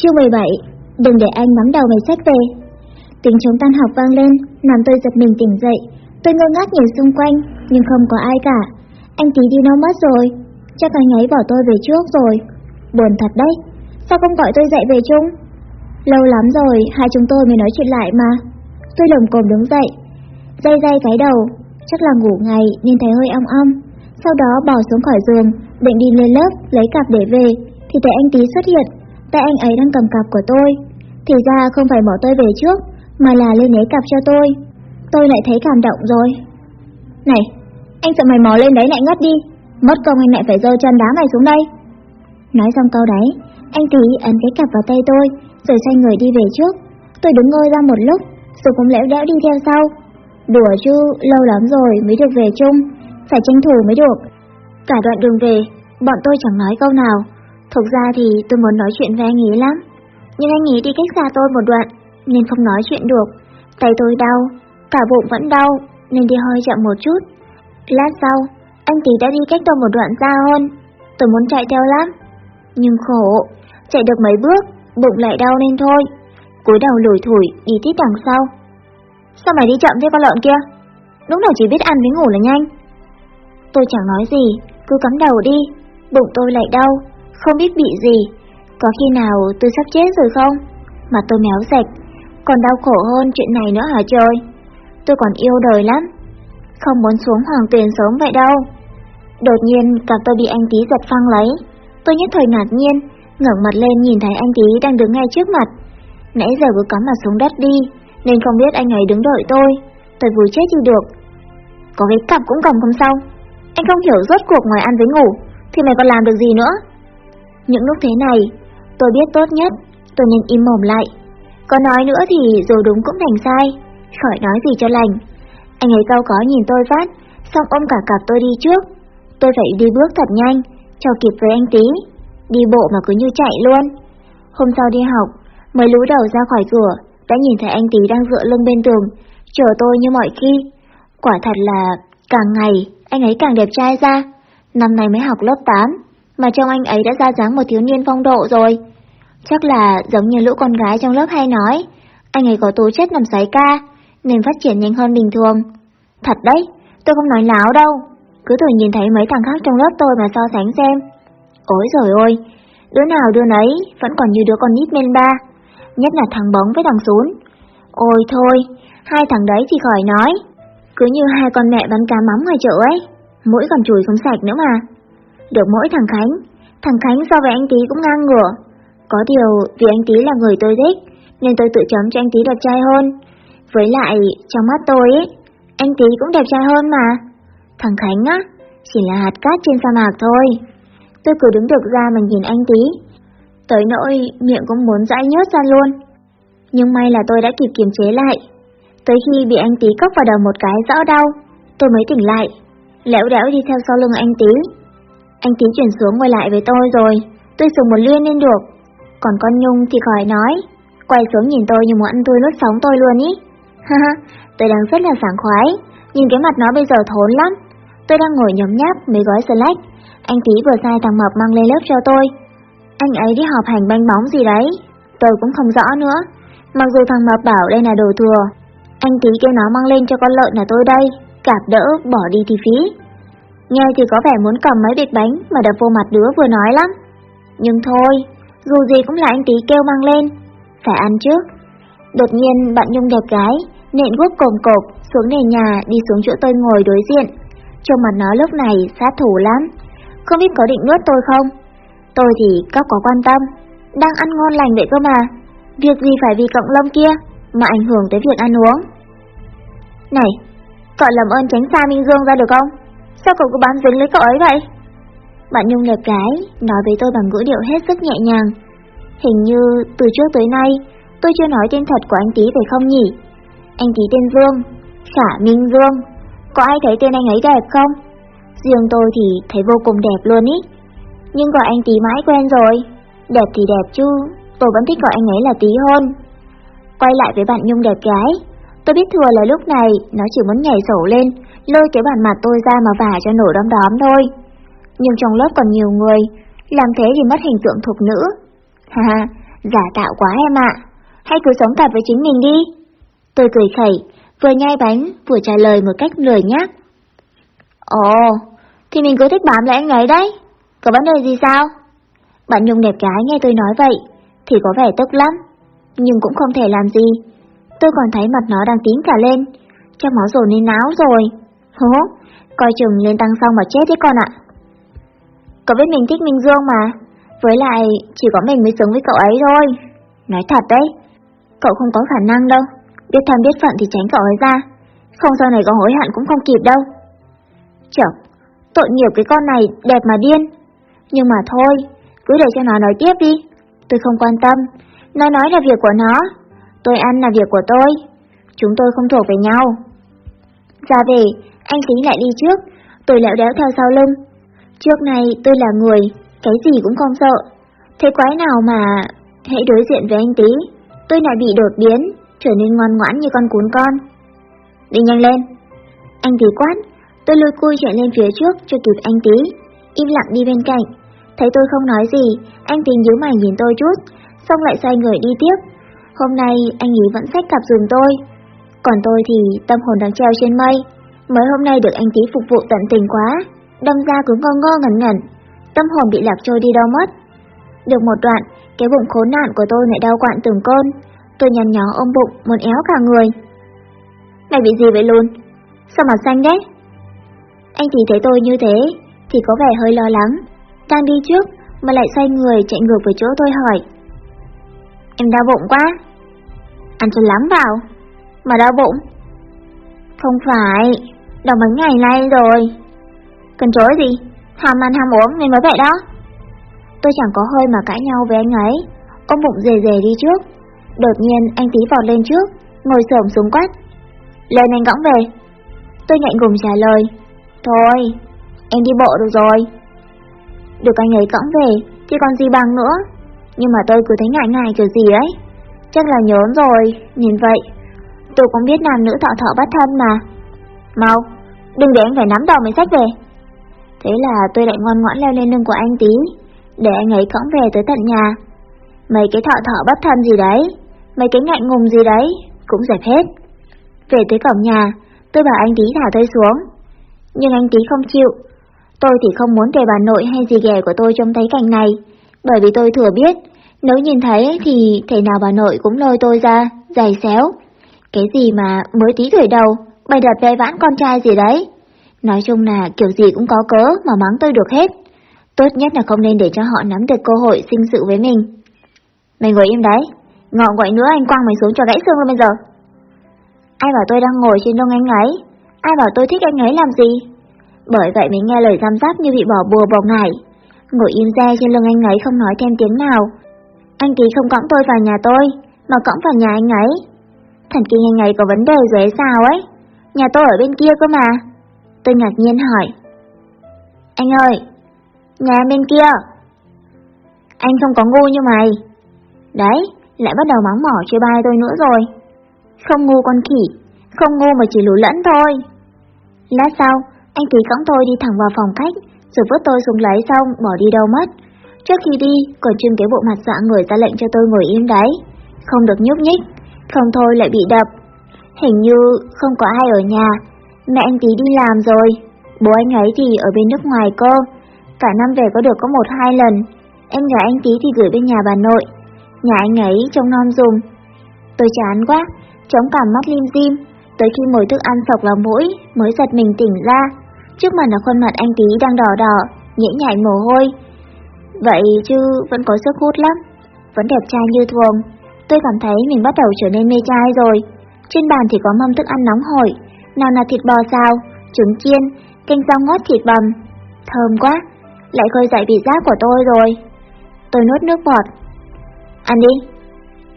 Chương 17 Đừng để anh nắm đầu mày sách về. Tiếng chống tan học vang lên, Làm tôi giật mình tỉnh dậy. Tôi ngơ ngác nhìn xung quanh, Nhưng không có ai cả. Anh tí đi đâu mất rồi. Chắc anh ấy bỏ tôi về trước rồi. Buồn thật đấy. Sao không gọi tôi dậy về chung? Lâu lắm rồi, hai chúng tôi mới nói chuyện lại mà. Tôi lồng cồm đứng dậy. Dây dây cái đầu. Chắc là ngủ ngày, nên thấy hơi ong ong. Sau đó bỏ xuống khỏi giường, Định đi lên lớp, lấy cặp để về. Thì thấy anh tí xuất hiện. Tay anh ấy đang cầm cặp của tôi. Thì ra không phải bỏ tôi về trước Mà là lên lấy cặp cho tôi. Tôi lại thấy cảm động rồi. Này, anh sợ mày mò lên đấy lại ngất đi. Mất công anh lại phải giơ chân đá mày xuống đây. Nói xong câu đấy Anh tí ấn cái cặp vào tay tôi Rồi xoay người đi về trước. Tôi đứng ngơi ra một lúc Rồi cũng lẽo đẽo đi theo sau. Đùa chứ, lâu lắm rồi mới được về chung. Phải tranh thủ mới được. Cả đoạn đường về, bọn tôi chẳng nói câu nào. Thực ra thì tôi muốn nói chuyện với anh ấy lắm. Nhưng anh ấy đi cách xa tôi một đoạn Nên không nói chuyện được. Tay tôi đau, cả bụng vẫn đau Nên đi hơi chậm một chút. Lát sau, anh tí đã đi cách tôi một đoạn xa hơn. Tôi muốn chạy theo lắm. Nhưng khổ Chạy được mấy bước, bụng lại đau nên thôi. Cúi đầu lủi thủi đi tiếp đằng sau. Sao mày đi chậm thế con lợn kia? Đúng là chỉ biết ăn với ngủ là nhanh. Tôi chẳng nói gì Cứ cắm đầu đi. Bụng tôi lại đau không biết bị gì. Có khi nào tôi sắp chết rồi không? Mà tôi méo sạch, Còn đau khổ hơn chuyện này nữa hả trời? Tôi còn yêu đời lắm. Không muốn xuống hoàng tuyền sớm vậy đâu. Đột nhiên, cặp tôi bị anh tí giật phăng lấy. Tôi nhất thời ngạc nhiên, ngẩng mặt lên nhìn thấy anh tí đang đứng ngay trước mặt. Nãy giờ cứ cắm mặt xuống đất đi, Nên không biết anh ấy đứng đợi tôi. Tôi vui chết đi được. Có cái cặp cũng cầm không sao Anh không hiểu rốt cuộc ngoài ăn với ngủ, Thì mày còn làm được gì nữa? Những lúc thế này, Tôi biết tốt nhất, Tôi nên im mồm lại. Có nói nữa thì dù đúng cũng thành sai, Khỏi nói gì cho lành. Anh ấy cao có nhìn tôi phát, Xong ôm cả cặp tôi đi trước. Tôi phải đi bước thật nhanh, Cho kịp với anh tí, Đi bộ mà cứ như chạy luôn. Hôm sau đi học Mới lú đầu ra khỏi cửa Đã nhìn thấy anh tí đang dựa lưng bên tường, Chờ tôi như mọi khi. Quả thật là, càng ngày, Anh ấy càng đẹp trai ra. Năm nay mới học lớp 8 mà trong anh ấy đã ra dáng một thiếu niên phong độ rồi. Chắc là giống như lũ con gái trong lớp hay nói Anh ấy có tố chất nằm sái ca Nên phát triển nhanh hơn bình thường. Thật đấy, tôi không nói láo đâu. Cứ thử nhìn thấy mấy thằng khác trong lớp tôi mà so sánh xem. Ôi rồi ôi Đứa nào đứa nấy vẫn còn như đứa con nít men ba Nhất là thằng bóng với thằng sún. Ôi thôi Hai thằng đấy thì khỏi nói. Cứ như hai con mẹ bắn cá mắm ngoài chợ ấy mũi còn chùi không sạch nữa mà. Được mỗi thằng Khánh. Thằng Khánh so với anh Tý cũng ngang ngửa. Có điều vì anh Tý là người tôi thích Nên tôi tự chấm cho anh Tý đẹp trai hơn. Với lại trong mắt tôi ấy Anh Tý cũng đẹp trai hơn mà. Thằng Khánh á Chỉ là hạt cát trên sa mạc thôi. Tôi cứ đứng được ra mà nhìn anh Tý. Tới nỗi miệng cũng muốn dãi nhớt ra luôn. Nhưng may là tôi đã kịp kiềm chế lại. Tới khi bị anh Tý cốc vào đầu một cái rõ đau, tôi mới tỉnh lại, lẽo đẽo đi theo sau lưng anh Tý. Anh ký chuyển xuống ngồi lại với tôi rồi, tôi sùng một liên lên được. Còn con Nhung thì khỏi nói, quay xuống nhìn tôi như muốn ăn tôi nuốt sống tôi luôn ý. Ha ha, tôi đang rất là sảng khoái, nhìn cái mặt nó bây giờ thốn lắm. Tôi đang ngồi nhấm nháp mấy gói slack, anh tí vừa sai thằng Mập mang lên lớp cho tôi. Anh ấy đi họp hành banh bóng gì đấy, tôi cũng không rõ nữa. Mặc dù thằng Mập bảo đây là đồ thừa, anh tí kêu nó mang lên cho con lợn là tôi đây, cạp đỡ, bỏ đi thì phí. Nghe thì có vẻ muốn cầm mấy bịch bánh mà đập vô mặt đứa vừa nói lắm. Nhưng thôi, dù gì cũng là anh tí kêu mang lên, phải ăn trước. Đột nhiên bạn Nhung đẹp gái, nện guốc cồm cộp xuống nền nhà đi xuống chỗ tôi ngồi đối diện. Trong mặt nó lúc này sát thủ lắm, không biết có định nuốt tôi không? Tôi thì có có quan tâm, đang ăn ngon lành vậy cơ mà. Việc gì phải vì cộng lông kia mà ảnh hưởng tới việc ăn uống. Này, cậu làm ơn tránh xa Minh Dương ra được không? Sao cậu cứ bám dính lấy cậu ấy vậy? Bạn Nhung đẹp gái, nói với tôi bằng ngữ điệu hết sức nhẹ nhàng. Hình như từ trước tới nay, tôi chưa nói tên thật của anh tí phải không nhỉ? Anh tí tên Dương, Khả Minh Dương. Có ai thấy tên anh ấy đẹp không? Riêng tôi thì thấy vô cùng đẹp luôn ý. Nhưng gọi anh tí mãi quen rồi. Đẹp thì đẹp chứ, tôi vẫn thích gọi anh ấy là tí hơn. Quay lại với bạn Nhung đẹp gái, tôi biết thừa là lúc này nó chỉ muốn nhảy sổ lên, lôi cái bàn mặt tôi ra mà vả cho nổ đom đóm thôi. Nhưng trong lớp còn nhiều người, làm thế thì mất hình tượng thuộc nữ. Ha ha, Giả tạo quá em ạ, hãy cứ sống thật với chính mình đi. Tôi cười khẩy, vừa nhai bánh, vừa trả lời một cách lười nhác. Ồ, thì mình cứ thích bám lại anh ấy đấy, có vấn đề gì sao? Bạn Nhung đẹp gái nghe tôi nói vậy, thì có vẻ tức lắm, nhưng cũng không thể làm gì. Tôi còn thấy mặt nó đang tím cả lên, chắc máu dồn lên não rồi. Hố, coi chừng lên tăng xong mà chết đấy con ạ. Cậu biết mình thích Minh Dương mà, với lại chỉ có mình mới xứng với cậu ấy thôi. Nói thật đấy, cậu không có khả năng đâu, biết tham biết phận thì tránh cậu ấy ra, không sau này có hối hận cũng không kịp đâu. Chậm, tội nghiệp cái con này đẹp mà điên. Nhưng mà thôi, cứ để cho nó nói tiếp đi, tôi không quan tâm, nó nói là việc của nó, tôi ăn là việc của tôi, chúng tôi không thuộc về nhau. Ra về, anh tính lại đi trước, tôi lẹo đéo theo sau lưng. Trước này tôi là người, cái gì cũng không sợ. Thế quái nào mà hãy đối diện với anh tí, tôi lại bị đột biến, trở nên ngoan ngoãn như con cún con. Đi nhanh lên. Anh tí quát, tôi lôi cui chạy lên phía trước cho kịp anh tí, im lặng đi bên cạnh. Thấy tôi không nói gì, anh tí nhíu mày nhìn tôi chút, xong lại xoay người đi tiếp. Hôm nay anh ấy vẫn xách cặp dùm tôi, còn tôi thì tâm hồn đang treo trên mây. Mới hôm nay được anh tí phục vụ tận tình quá, đâm ra cứ ngơ ngơ ngẩn ngẩn, tâm hồn bị lạc trôi đi đâu mất. Được một đoạn, cái bụng khốn nạn của tôi lại đau quặn từng cơn, tôi nhăn nhó ôm bụng, muốn éo cả người. Mày bị gì vậy luôn? Sao mặt xanh đấy? Anh tí thấy tôi như thế, thì có vẻ hơi lo lắng, đang đi trước mà lại xoay người chạy ngược về chỗ tôi hỏi. Em đau bụng quá. Ăn cho lắm vào, mà đau bụng. Không phải, đã mấy ngày nay rồi. Cần chối gì, ham ăn ham uống nên mới vậy đó. Tôi chẳng có hơi mà cãi nhau với anh ấy, ông bụng dề dề đi trước. Đột nhiên anh tí vọt lên trước, ngồi xổm xuống quát. Lên anh gõng về. Tôi ngại ngùng trả lời. Thôi, em đi bộ được rồi. Được anh ấy cõng về, chứ còn gì bằng nữa. Nhưng mà tôi cứ thấy ngại ngại kiểu gì ấy. Chắc là nhớ rồi, nhìn vậy. Tôi cũng biết nam nữ thọ thọ bắt thân mà. Mau, đừng để anh phải nắm đầu mình sách về. Thế là tôi lại ngoan ngoãn leo lên lưng của anh tí, để anh ấy cõng về tới tận nhà. Mấy cái thọ thọ bất thân gì đấy, mấy cái ngại ngùng gì đấy, cũng dẹp hết. Về tới cổng nhà, tôi bảo anh tí thả tôi xuống. Nhưng anh tí không chịu. Tôi thì không muốn kể bà nội hay gì ghẻ của tôi trông thấy cảnh này, bởi vì tôi thừa biết, nếu nhìn thấy thì thể nào bà nội cũng lôi tôi ra, giày xéo. Cái gì mà mới tí tuổi đầu, bày đặt ve vãn con trai gì đấy. Nói chung là kiểu gì cũng có cớ mà mắng tôi được hết. Tốt nhất là không nên để cho họ nắm được cơ hội sinh sự với mình. Mày ngồi im đấy, ngọ quậy nữa anh quăng mày xuống cho gãy xương luôn bây giờ. Ai bảo tôi đang ngồi trên lưng anh ấy, ai bảo tôi thích anh ấy làm gì? Bởi vậy mới nghe lời giam giáp như bị bỏ bùa bỏ ngải. Ngồi im re trên lưng anh ấy không nói thêm tiếng nào. Anh tí không cõng tôi vào nhà tôi, mà cõng vào nhà anh ấy. Thần kinh anh ấy có vấn đề rồi sao ấy? Nhà tôi ở bên kia cơ mà. Tôi ngạc nhiên hỏi. Anh ơi, nhà bên kia. Anh không có ngu như mày. Đấy, lại bắt đầu mắng mỏ chê bai tôi nữa rồi. Không ngu con khỉ, không ngu mà chỉ lú lẫn thôi. Lát sau, anh tí cõng tôi đi thẳng vào phòng khách, rồi vứt tôi xuống lấy xong bỏ đi đâu mất. Trước khi đi, còn trưng cái bộ mặt dạ người ra lệnh cho tôi ngồi im đấy, không được nhúc nhích, không thôi lại bị đập. Hình như không có ai ở nhà, mẹ anh tí đi làm rồi, bố anh ấy thì ở bên nước ngoài cơ, cả năm về có được có một hai lần, em gái anh tí thì gửi bên nhà bà nội, nhà anh ấy trông non dùm. Tôi chán quá, chống cảm mắt lim dim, tới khi mồi thức ăn sọc vào mũi mới giật mình tỉnh ra. Trước mặt là khuôn mặt anh tí đang đỏ đỏ, nhễ nhại mồ hôi. Vậy chứ vẫn có sức hút lắm, vẫn đẹp trai như thường. Tôi cảm thấy mình bắt đầu trở nên mê trai rồi. Trên bàn thì có mâm thức ăn nóng hổi, nào là thịt bò xào, trứng chiên, canh rau ngót thịt bằm. Thơm quá, lại khơi dậy vị giác của tôi rồi. Tôi nuốt nước bọt. Ăn đi.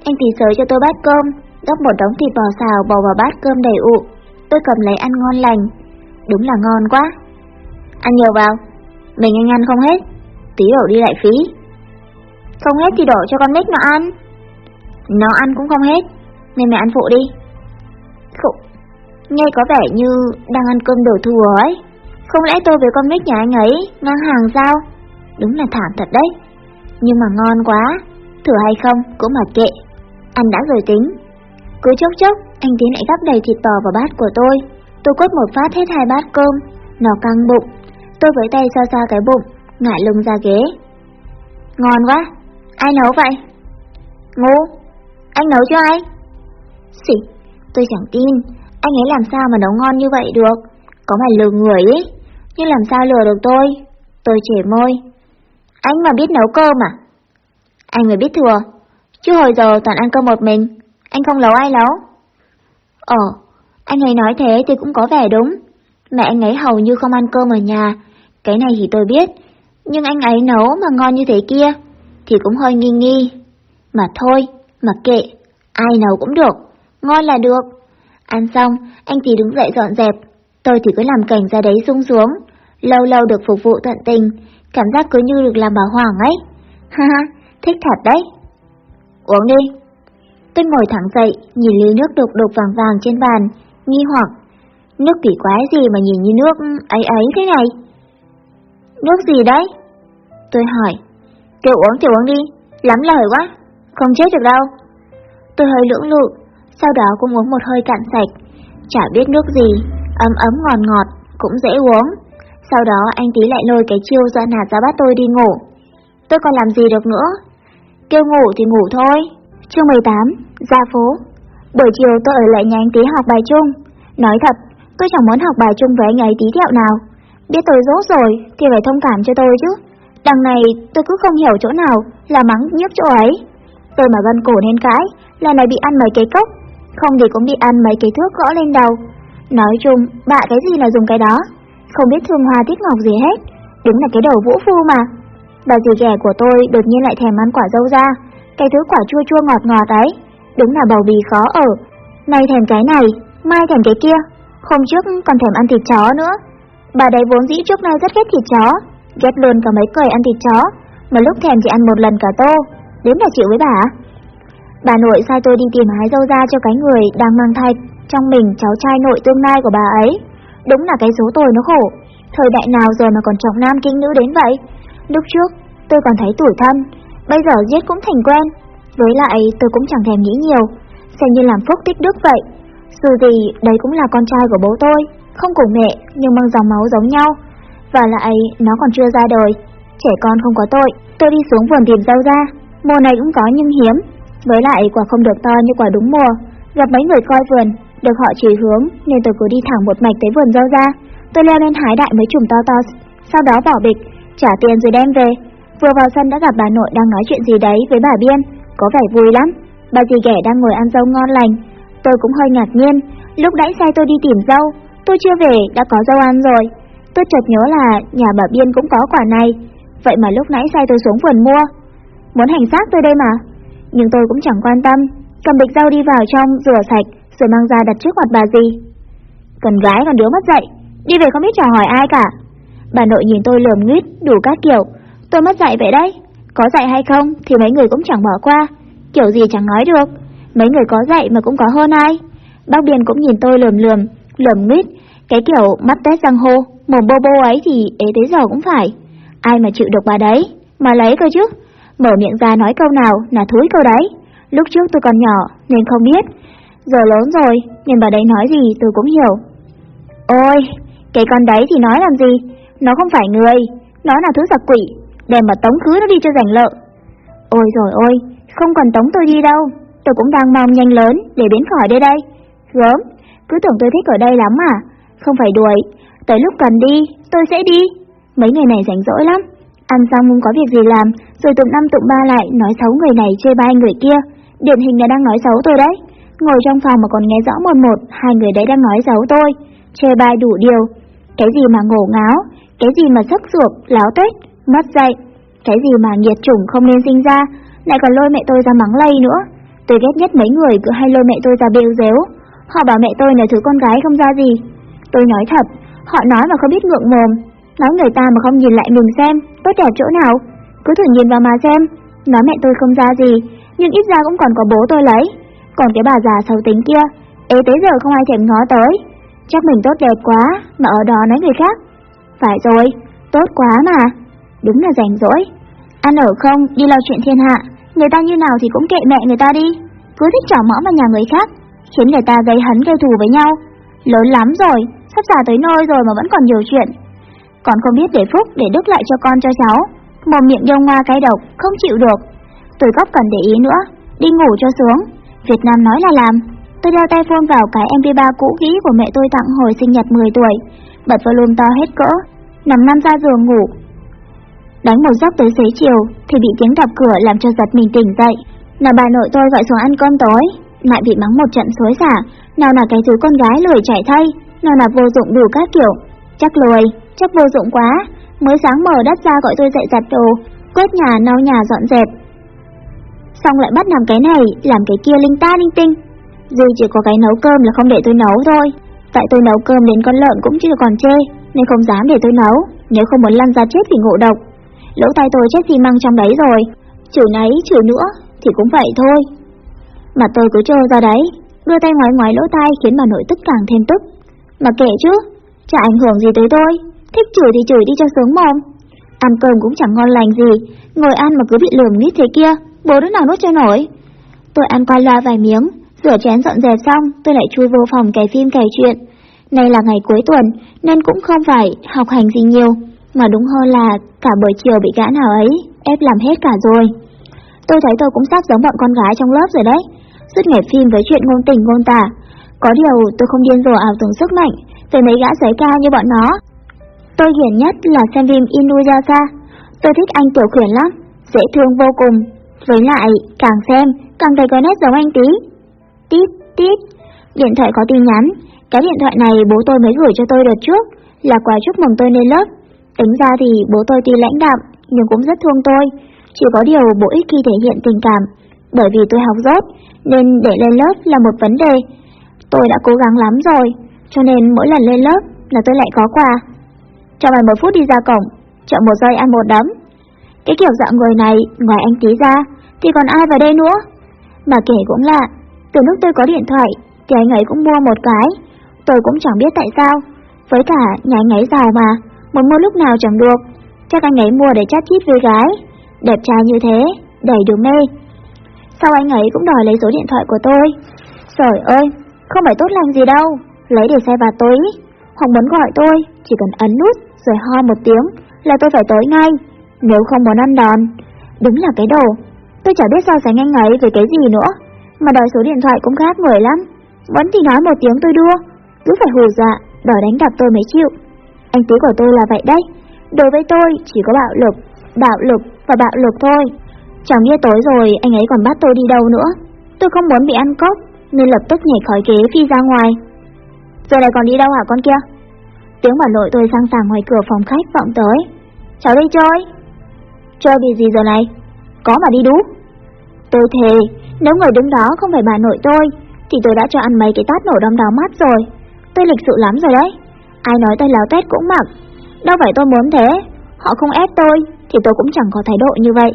Anh tỉ sới cho tôi bát cơm, đốc một đống thịt bò xào bò vào bát cơm đầy ụ. Tôi cầm lấy ăn ngon lành. Đúng là ngon quá. Ăn nhiều vào. Mình anh ăn không hết. Tí đổ đi lại phí. Không hết thì đổ cho con nít nó ăn. Nó ăn cũng không hết. Nên mẹ ăn phụ đi. Phụ. Nghe có vẻ như đang ăn cơm đổ thừa ấy. Không lẽ tôi với con mít nhà anh ấy ngang hàng sao? Đúng là thảm thật đấy. Nhưng mà ngon quá. Thử hay không cũng mặc kệ. Ăn đã rồi tính. Cứ chốc chốc, anh tiến lại gắp đầy thịt bò vào bát của tôi. Tôi quất một phát hết hai bát cơm. Nó căng bụng. Tôi với tay xoa xoa cái bụng Ngại lưng ra ghế. Ngon quá. Ai nấu vậy? Ngu. Anh nấu cho ai? Xỉ Tôi chẳng tin. Anh ấy làm sao mà nấu ngon như vậy được? Có mà lừa người ấy Nhưng làm sao lừa được tôi? Tôi trẻ môi. Anh mà biết nấu cơm à? Anh mới biết thừa. Chứ hồi giờ toàn ăn cơm một mình. Anh không nấu ai nấu. Ờ Anh ấy nói thế thì cũng có vẻ đúng. Mẹ anh ấy hầu như không ăn cơm ở nhà. Cái này thì tôi biết. Nhưng anh ấy nấu mà ngon như thế kia Thì cũng hơi nghi nghi. Mà thôi, mặc kệ. Ai nấu cũng được. Ngon là được Ăn xong, anh thì đứng dậy dọn dẹp Tôi thì cứ làm cảnh ra đấy sung xuống Lâu lâu được phục vụ tận tình Cảm giác cứ như được làm bà Hoàng ấy Ha ha, thích thật đấy Uống đi Tôi ngồi thẳng dậy, nhìn ly nước đục đục vàng vàng trên bàn, nghi hoặc. Nước kỳ quái gì mà nhìn như nước ấy ấy thế này? Nước gì đấy? Tôi hỏi. Kêu uống thì uống đi, lắm lời quá, không chết được đâu. Tôi hơi lưỡng lự, sau đó cũng uống một hơi cạn sạch. Chả biết nước gì, ấm ấm ngọt ngọt, cũng dễ uống. Sau đó anh tí lại lôi cái chiêu dọa nạt ra bắt tôi đi ngủ. Tôi còn làm gì được nữa? Kêu ngủ thì ngủ thôi. Chương 18, ra phố. Buổi chiều tôi ở lại nhà anh tí học bài chung. Nói thật, tôi chẳng muốn học bài chung với anh ấy tí thẹo nào. Biết tôi dốt rồi thì phải thông cảm cho tôi chứ. Đằng này tôi cứ không hiểu chỗ nào là mắng nhiếc chỗ ấy. Tôi mà gân cổ nên cãi, là này bị ăn mấy cái cốc, không thì cũng bị ăn mấy cái thước gõ lên đầu. Nói chung, bạ cái gì là dùng cái đó, không biết thương hoa tiết ngọc gì hết, đúng là cái đầu vũ phu mà. Bà dì ghẻ của tôi đột nhiên lại thèm ăn quả dâu ra, cái thứ quả chua chua ngọt ngọt ấy, đúng là bầu bì khó ở. Nay thèm cái này, mai thèm cái kia, hôm trước còn thèm ăn thịt chó nữa. Bà đấy vốn dĩ trước nay rất ghét thịt chó, ghét luôn cả mấy cười ăn thịt chó, mà lúc thèm chỉ ăn một lần cả tô, đến là chịu với bà. Bà nội sai tôi đi tìm hái dâu ra cho cái người đang mang thai trong mình cháu trai nội tương lai của bà ấy. Đúng là cái số tôi nó khổ, thời đại nào rồi mà còn trọng nam kinh nữ đến vậy. Lúc trước, tôi còn thấy tủi thân, bây giờ giết cũng thành quen. Với lại tôi cũng chẳng thèm nghĩ nhiều, xem như làm phúc tích đức vậy. Dù gì, đấy cũng là con trai của bố tôi, không cùng mẹ nhưng mang dòng máu giống nhau. Và lại, nó còn chưa ra đời, trẻ con không có tội. Tôi đi xuống vườn tìm rau ra, mùa này cũng có nhưng hiếm. Với lại quả không được to như quả đúng mùa, gặp mấy người coi vườn, được họ chỉ hướng nên tôi cứ đi thẳng một mạch tới vườn rau ra. Tôi leo lên hái đại mấy chùm to to, sau đó bỏ bịch, trả tiền rồi đem về. Vừa vào sân đã gặp bà nội đang nói chuyện gì đấy với bà Biên, có vẻ vui lắm. Bà dì ghẻ đang ngồi ăn dâu ngon lành. Tôi cũng hơi ngạc nhiên, lúc nãy xe tôi đi tìm dâu, tôi chưa về đã có dâu ăn rồi. Tôi chợt nhớ là nhà bà Biên cũng có quả này, vậy mà lúc nãy xe tôi xuống vườn mua. Muốn hành xác tôi đây mà. Nhưng tôi cũng chẳng quan tâm, cầm bịch rau đi vào trong rửa sạch rồi mang ra đặt trước mặt bà dì. Cần gái còn đứa mất dạy đi về không biết chào hỏi ai cả. Bà nội nhìn tôi lườm nguyết đủ các kiểu, tôi mất dạy vậy đấy. Có dạy hay không thì mấy người cũng chẳng bỏ qua, kiểu gì chẳng nói được. Mấy người có dạy mà cũng có hơn ai. Bác Biên cũng nhìn tôi lườm lườm, lườm nguyết, cái kiểu mắt tét răng hô, mồm bô bô ấy thì ế tới giờ cũng phải. Ai mà chịu được bà đấy, mà lấy cơ chứ. Mở miệng ra nói câu nào là thúi câu đấy. Lúc trước tôi còn nhỏ nên không biết. Giờ lớn rồi, nhìn bà đấy nói gì tôi cũng hiểu. Ôi, cái con đấy thì nói làm gì? Nó không phải người, nó là thứ giặc quỷ, đem mà tống khứ nó đi cho rảnh lợ. Ôi rồi ôi, không còn tống tôi đi đâu, tôi cũng đang mong nhanh lớn để biến khỏi đây đây. Gớm, cứ tưởng tôi thích ở đây lắm à, không phải đuổi, tới lúc cần đi, tôi sẽ đi. Mấy người này rảnh rỗi lắm, ăn xong không có việc gì làm, rồi tụng năm tụng ba lại nói xấu người này chê bai người kia, điển hình là đang nói xấu tôi đấy. Ngồi trong phòng mà còn nghe rõ một một, hai người đấy đang nói xấu tôi, chê bai đủ điều. Cái gì mà ngổ ngáo, cái gì mà sức ruột, láo tết, mất dạy, cái gì mà nghiệt chủng không nên sinh ra, lại còn lôi mẹ tôi ra mắng lây nữa. Tôi ghét nhất mấy người cứ hay lôi mẹ tôi ra bêu dếu. Họ bảo mẹ tôi là thứ con gái không ra gì. Tôi nói thật, họ nói mà không biết ngượng mồm. Nói người ta mà không nhìn lại mình xem, tốt đẹp chỗ nào. Cứ thử nhìn vào mà xem, nói mẹ tôi không ra gì, nhưng ít ra cũng còn có bố tôi lấy. Còn cái bà già xấu tính kia, ế tới giờ không ai thèm ngó tới. Chắc mình tốt đẹp quá, mà ở đó nói người khác. Phải rồi, tốt quá mà. Đúng là rảnh rỗi. Ăn ở không, đi lo chuyện thiên hạ, Người ta như nào thì cũng kệ mẹ người ta đi, cứ thích trỏ mõ vào nhà người khác, khiến người ta gây hấn gây thù với nhau. Lớn lắm rồi, sắp già tới nơi rồi mà vẫn còn nhiều chuyện. Còn không biết để phúc để đức lại cho con cho cháu, mồm miệng dông hoa cái độc, không chịu được. Tôi góp cần để ý nữa, đi ngủ cho xuống. Việt Nam nói là làm. Tôi đeo tay phone vào cái MP3 cũ kỹ của mẹ tôi tặng hồi sinh nhật 10 tuổi, bật volume to hết cỡ, nằm nằm ra giường ngủ. Đánh một giấc tới xế chiều thì bị tiếng đập cửa làm cho giật mình tỉnh dậy. Là bà nội tôi gọi xuống ăn cơm tối, lại bị mắng một trận xối xả, nào là cái thứ con gái lười chạy thay, nào là vô dụng đủ các kiểu. Chắc lười, chắc vô dụng quá, mới sáng mở đất ra gọi tôi dậy giặt đồ, quét nhà, nấu nhà dọn dẹp. Xong lại bắt làm cái này, làm cái kia linh ta linh tinh. Duy chỉ có cái nấu cơm là không để tôi nấu thôi. Tại tôi nấu cơm đến con lợn cũng chưa còn chê, nên không dám để tôi nấu, nếu không muốn lăn ra chết vì ngộ độc. Lỗ tay tôi chết xi măng trong đấy rồi, chửi nấy chửi nữa thì cũng vậy thôi. Mà tôi cứ trơ ra đấy, đưa tay ngoái ngoái lỗ tai khiến bà nội tức càng thêm tức. Mà kệ chứ, chả ảnh hưởng gì tới tôi, thích chửi thì chửi đi cho sướng mồm. Ăn cơm cũng chẳng ngon lành gì, ngồi ăn mà cứ bị lườm nít thế kia, bố đứa nào nuốt cho nổi. Tôi ăn qua loa vài miếng, rửa chén dọn dẹp xong, tôi lại chui vô phòng cày phim cày chuyện. Nay là ngày cuối tuần, nên cũng không phải học hành gì nhiều, mà đúng hơn là cả buổi chiều bị gã nào ấy, ép làm hết cả rồi. Tôi thấy tôi cũng sắp giống bọn con gái trong lớp rồi đấy, suốt ngày phim với chuyện ngôn tình ngôn tả. Có điều tôi không điên rồ ảo tưởng sức mạnh về mấy gã giấy cao như bọn nó. Tôi ghiền nhất là xem phim Inuyasha. Tôi thích anh tiểu khuyển lắm, dễ thương vô cùng. Với lại, càng xem, càng thấy có nét giống anh tí. Tít, tít, điện thoại có tin nhắn. Cái điện thoại này bố tôi mới gửi cho tôi đợt trước, là quà chúc mừng tôi lên lớp. Tính ra thì bố tôi tuy lãnh đạm, nhưng cũng rất thương tôi. Chỉ có điều bố ít khi thể hiện tình cảm, bởi vì tôi học rốt, nên để lên lớp là một vấn đề. Tôi đã cố gắng lắm rồi, cho nên mỗi lần lên lớp là tôi lại có quà. Cho mày một phút đi ra cổng, chọn một giây ăn một đấm. Cái kiểu dạng người này, ngoài anh tí ra, thì còn ai vào đây nữa? Mà kể cũng lạ, từ lúc tôi có điện thoại, thì anh ấy cũng mua một cái. Tôi cũng chẳng biết tại sao. Với cả nhà anh ấy giàu mà, muốn mua lúc nào chẳng được. Chắc anh ấy mua để chát chít với gái. Đẹp trai như thế, đầy đường mê. Sau anh ấy cũng đòi lấy số điện thoại của tôi. Trời ơi, không phải tốt lành gì đâu, lấy để xe vào tôi không muốn gọi tôi, chỉ cần ấn nút rồi ho một tiếng là tôi phải tới ngay. Nếu không muốn ăn đòn, đúng là cái đồ. Tôi chả biết so sánh anh ấy về cái gì nữa, mà đòi số điện thoại cũng khác người lắm. Vẫn thì nói một tiếng tôi đua cứ phải hù dọa, đòi đánh đập tôi mới chịu. Anh tí của tôi là vậy đấy, đối với tôi chỉ có bạo lực, bạo lực và bạo lực thôi. Chẳng biết tối rồi anh ấy còn bắt tôi đi đâu nữa. Tôi không muốn bị ăn cóc, nên lập tức nhảy khỏi ghế phi ra ngoài. Giờ này còn đi đâu hả con kia? Tiếng bà nội tôi sang sàng ngoài cửa phòng khách vọng tới. Cháu đi chơi. Chơi vì gì giờ này? Có mà đi đú. Tôi thề, nếu người đứng đó không phải bà nội tôi, thì tôi đã cho ăn mấy cái tát nổ đom đóm mắt rồi. Tôi lịch sự lắm rồi đấy. Ai nói tôi láo tét cũng mặc. Đâu phải tôi muốn thế. Họ không ép tôi, thì tôi cũng chẳng có thái độ như vậy.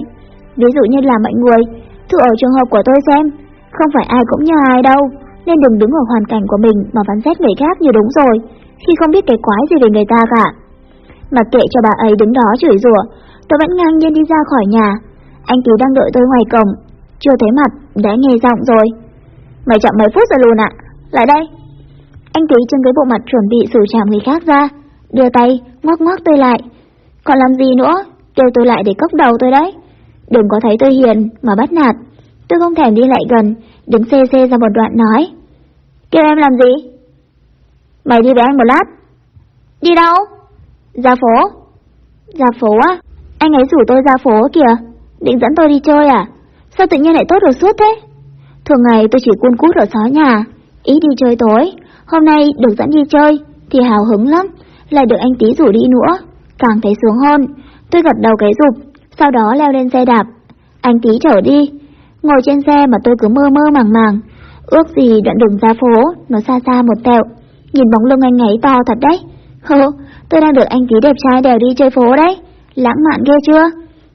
Ví dụ như là mọi người, thử ở trường hợp của tôi xem, không phải ai cũng như ai đâu, nên đừng đứng ở hoàn cảnh của mình mà phán xét người khác như đúng rồi, khi không biết cái quái gì về người ta cả. Mà kệ cho bà ấy đứng đó chửi rủa, tôi vẫn ngang nhiên đi ra khỏi nhà. Anh Tú đang đợi tôi ngoài cổng, chưa thấy mặt, đã nghe giọng rồi. Mày chậm mấy phút rồi luôn ạ, lại đây. Anh Tú trưng cái bộ mặt chuẩn bị xử trảm người khác ra, đưa tay, ngoắc ngoắc tôi lại. Còn làm gì nữa, kêu tôi lại để cốc đầu tôi đấy. Đừng có thấy tôi hiền mà bắt nạt. Tôi không thèm đi lại gần, đứng xê xê ra một đoạn nói. Kêu em làm gì? Mày đi với anh một lát. Đi đâu? Ra phố. Ra phố á? Anh ấy rủ tôi ra phố kìa. Định dẫn tôi đi chơi à? Sao tự nhiên lại tốt được suốt thế? Thường ngày tôi chỉ cuôn cút ở xó nhà, ý đi chơi tối. Hôm nay được dẫn đi chơi thì hào hứng lắm, lại được anh tí rủ đi nữa. Càng thấy sướng hơn, tôi gật đầu cái rụp, sau đó leo lên xe đạp. Anh tí chở đi, ngồi trên xe mà tôi cứ mơ mơ màng màng. Ước gì đoạn đường ra phố, nó xa xa một tẹo. Nhìn bóng lưng anh ấy to thật đấy. Hơ, tôi đang được anh tí đẹp trai đèo đi chơi phố đấy. Lãng mạn ghê chưa?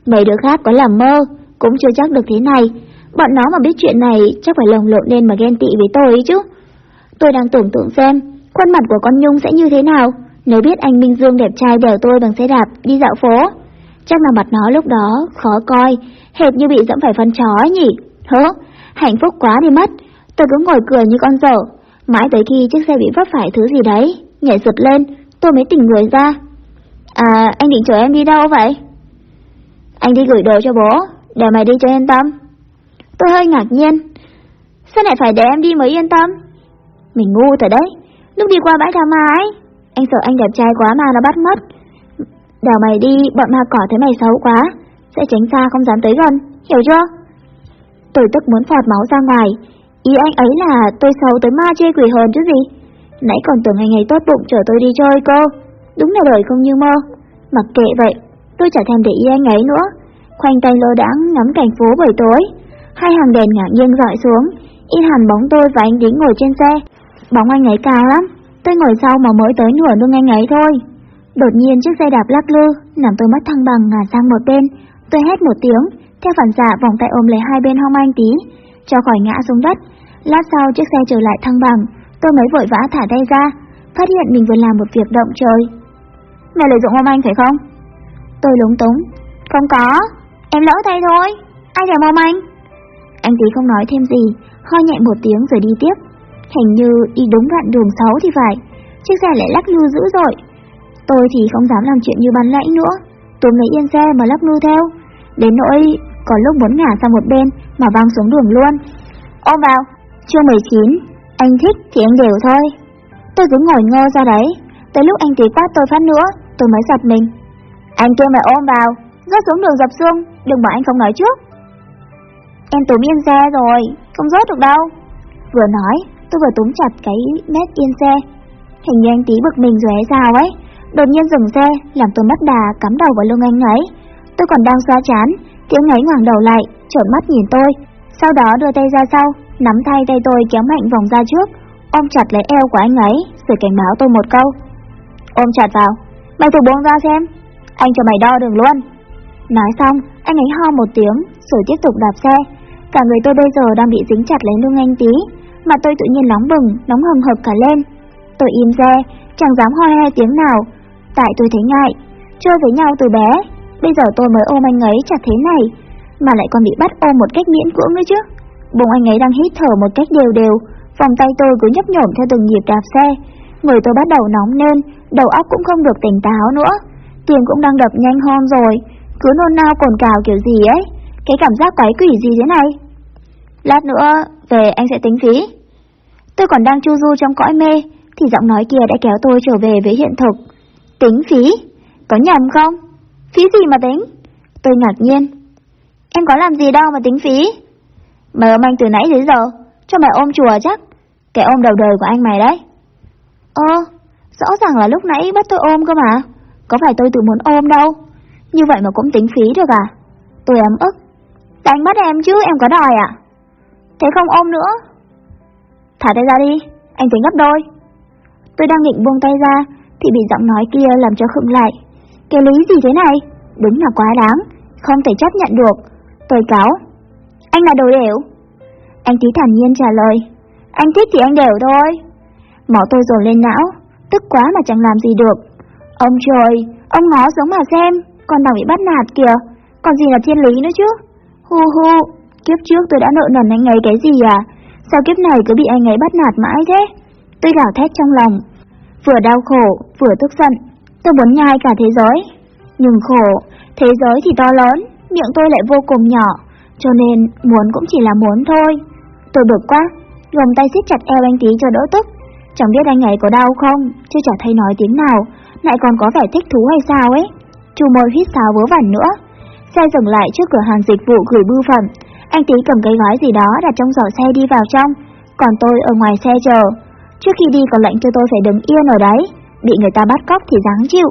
Mấy đứa khác có làm mơ, cũng chưa chắc được thế này. Bọn nó mà biết chuyện này chắc phải lồng lộn lên mà ghen tị với tôi ấy chứ. Tôi đang tưởng tượng xem, khuôn mặt của con Nhung sẽ như thế nào nếu biết anh Minh Dương đẹp trai đèo tôi bằng xe đạp đi dạo phố. Chắc là mặt nó lúc đó khó coi, hệt như bị dẫm phải phân chó ấy nhỉ. Hớ, hạnh phúc quá đi mất. Tôi cứ ngồi cười như con dở. Mãi tới khi chiếc xe bị vấp phải thứ gì đấy, nhảy giật lên, tôi mới tỉnh người ra. À, anh định chở em đi đâu vậy? Anh đi gửi đồ cho bố, để mày đi cho yên tâm. Tôi hơi ngạc nhiên. Sao lại phải để em đi mới yên tâm? Mình ngu thật đấy. Lúc đi qua bãi tha ma ấy, anh sợ anh đẹp trai quá mà nó bắt mất. Đào mày đi, bọn ma cỏ thấy mày xấu quá, sẽ tránh xa không dám tới gần, hiểu chưa? Tôi tức muốn phọt máu ra ngoài, ý anh ấy là tôi xấu tới ma chê quỷ hồn chứ gì. Nãy còn tưởng anh ấy tốt bụng chở tôi đi chơi cô, đúng là đời không như mơ. Mặc kệ vậy, tôi chả thèm để ý anh ấy nữa. Khoanh tay lơ đãng ngắm cảnh phố buổi tối, hai hàng đèn ngạc nhiên dọi xuống, in hẳn bóng tôi và anh Đính ngồi trên xe. Bóng anh ấy cao lắm, tôi ngồi sau mà mới tới nửa lưng anh ấy thôi. Đột nhiên chiếc xe đạp lắc lư, làm tôi mất thăng bằng ngả sang một bên. Tôi hét một tiếng, theo phản xạ vòng tay ôm lấy hai bên hông anh tí, cho khỏi ngã xuống đất. Lát sau chiếc xe trở lại thăng bằng, tôi mới vội vã thả tay ra, phát hiện mình vừa làm một việc động trời. Mày lợi dụng ông anh phải không? Tôi lúng túng. Không có, em lỡ tay thôi, ai thèm ông anh? Anh tí không nói thêm gì, ho nhẹ một tiếng rồi đi tiếp. Hình như đi đúng đoạn đường xấu thì phải, chiếc xe lại lắc lư dữ dội. Tôi thì không dám làm chuyện như ban nãy nữa, tôi lấy yên xe mà lắc lư theo. Đến nỗi có lúc muốn ngả sang một bên mà văng xuống đường luôn. Ôm vào, chương 19, anh thích thì anh đều thôi. Tôi cứ ngồi ngơ ra đấy, tới lúc anh tí quát tôi phát nữa, tôi mới giật mình. Anh kêu mày ôm vào, rớt xuống đường dập xương, đừng bảo anh không nói trước. Em túm yên xe rồi, không rớt được đâu. Vừa nói, tôi vừa túm chặt cái mét yên xe. Hình như anh tí bực mình rồi hay sao ấy. Đột nhiên dừng xe, làm tôi mất đà cắm đầu vào lưng anh ấy. Tôi còn đang xoa chán, thì anh ấy ngoảnh đầu lại, trợn mắt nhìn tôi. Sau đó đưa tay ra sau, nắm tay tay tôi kéo mạnh vòng ra trước, ôm chặt lấy eo của anh ấy, rồi cảnh báo tôi một câu. Ôm chặt vào, mày thử buông ra xem, anh cho mày đo đường luôn. Nói xong, anh ấy ho một tiếng, rồi tiếp tục đạp xe. Cả người tôi bây giờ đang bị dính chặt lấy lưng anh tí, mà tôi tự nhiên nóng bừng, nóng hừng hực cả lên. Tôi im xe, chẳng dám ho hai tiếng nào, tại tôi thấy ngại. Chơi với nhau từ bé, bây giờ tôi mới ôm anh ấy chặt thế này, mà lại còn bị bắt ôm một cách miễn cưỡng nữa chứ. Bụng anh ấy đang hít thở một cách đều đều, vòng tay tôi cứ nhấp nhổm theo từng nhịp đạp xe. Người tôi bắt đầu nóng lên, đầu óc cũng không được tỉnh táo nữa. Tim cũng đang đập nhanh hơn rồi, cứ nôn nao cồn cào kiểu gì ấy. Cái cảm giác quái quỷ gì thế này? Lát nữa, về anh sẽ tính phí. Tôi còn đang chu du trong cõi mê, thì giọng nói kia đã kéo tôi trở về với hiện thực. Tính phí? Có nhầm không? Phí gì mà tính? Tôi ngạc nhiên. Em có làm gì đâu mà tính phí? Mày ôm anh từ nãy đến giờ, cho mày ôm chùa chắc. kẻ ôm đầu đời của anh mày đấy. Ơ, rõ ràng là lúc nãy bắt tôi ôm cơ mà. Có phải tôi tự muốn ôm đâu? Như vậy mà cũng tính phí được à? Tôi ấm ức. Tại anh bắt em chứ, em có đòi à? Thế không ôm nữa. Thả tay ra đi, anh tính gấp đôi. Tôi đang định buông tay ra, thì bị giọng nói kia làm cho khựng lại. Cái lý gì thế này? Đúng là quá đáng, không thể chấp nhận được. Tôi cáo. Anh là đồ đều. Anh tí thản nhiên trả lời. Anh thích thì anh đều thôi. Máu tôi dồn lên não, tức quá mà chẳng làm gì được. Ông trời, ông ngó xuống mà xem, con nào bị bắt nạt kìa, còn gì là thiên lý nữa chứ. Hu hu, kiếp trước tôi đã nợ nần anh ấy cái gì à? Sao kiếp này cứ bị anh ấy bắt nạt mãi thế? Tôi gào thét trong lòng, vừa đau khổ, vừa tức giận. Tôi muốn nhai cả thế giới. Nhưng khổ, thế giới thì to lớn, miệng tôi lại vô cùng nhỏ, cho nên muốn cũng chỉ là muốn thôi. Tôi bực quá, gồng tay siết chặt eo anh tí cho đỡ tức. Chẳng biết anh ấy có đau không, chứ chả thấy nói tiếng nào, lại còn có vẻ thích thú hay sao ấy. Chu môi hít sáo vớ vẩn nữa. Xe dừng lại trước cửa hàng dịch vụ gửi bưu phẩm. Anh tí cầm cái gói gì đó đặt trong giỏ xe đi vào trong, còn tôi ở ngoài xe chờ. Trước khi đi còn lệnh cho tôi phải đứng yên ở đấy, bị người ta bắt cóc thì dáng chịu.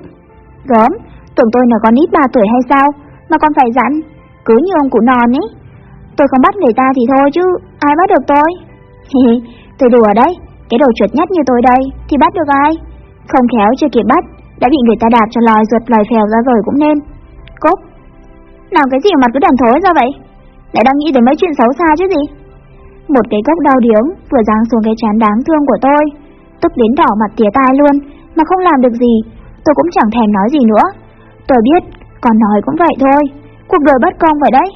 Gớm, tưởng tôi là con ít 3 tuổi hay sao, mà còn phải dặn, cứ như ông cụ non ấy. Tôi không bắt người ta thì thôi chứ, ai bắt được tôi? tôi đùa đấy, cái đồ chuột nhất như tôi đây, thì bắt được ai? Không khéo chưa kịp bắt, đã bị người ta đạp cho lòi ruột lòi phèo ra rồi cũng nên. Cốp, nào cái gì mà cứ đàn thối ra vậy? Lại đang nghĩ đến mấy chuyện xấu xa chứ gì? Một cái cốc đau điếng vừa giáng xuống cái chán đáng thương của tôi, tức đến đỏ mặt tía tai luôn, mà không làm được gì, tôi cũng chẳng thèm nói gì nữa. Tôi biết, Còn nói cũng vậy thôi, cuộc đời bất công vậy đấy.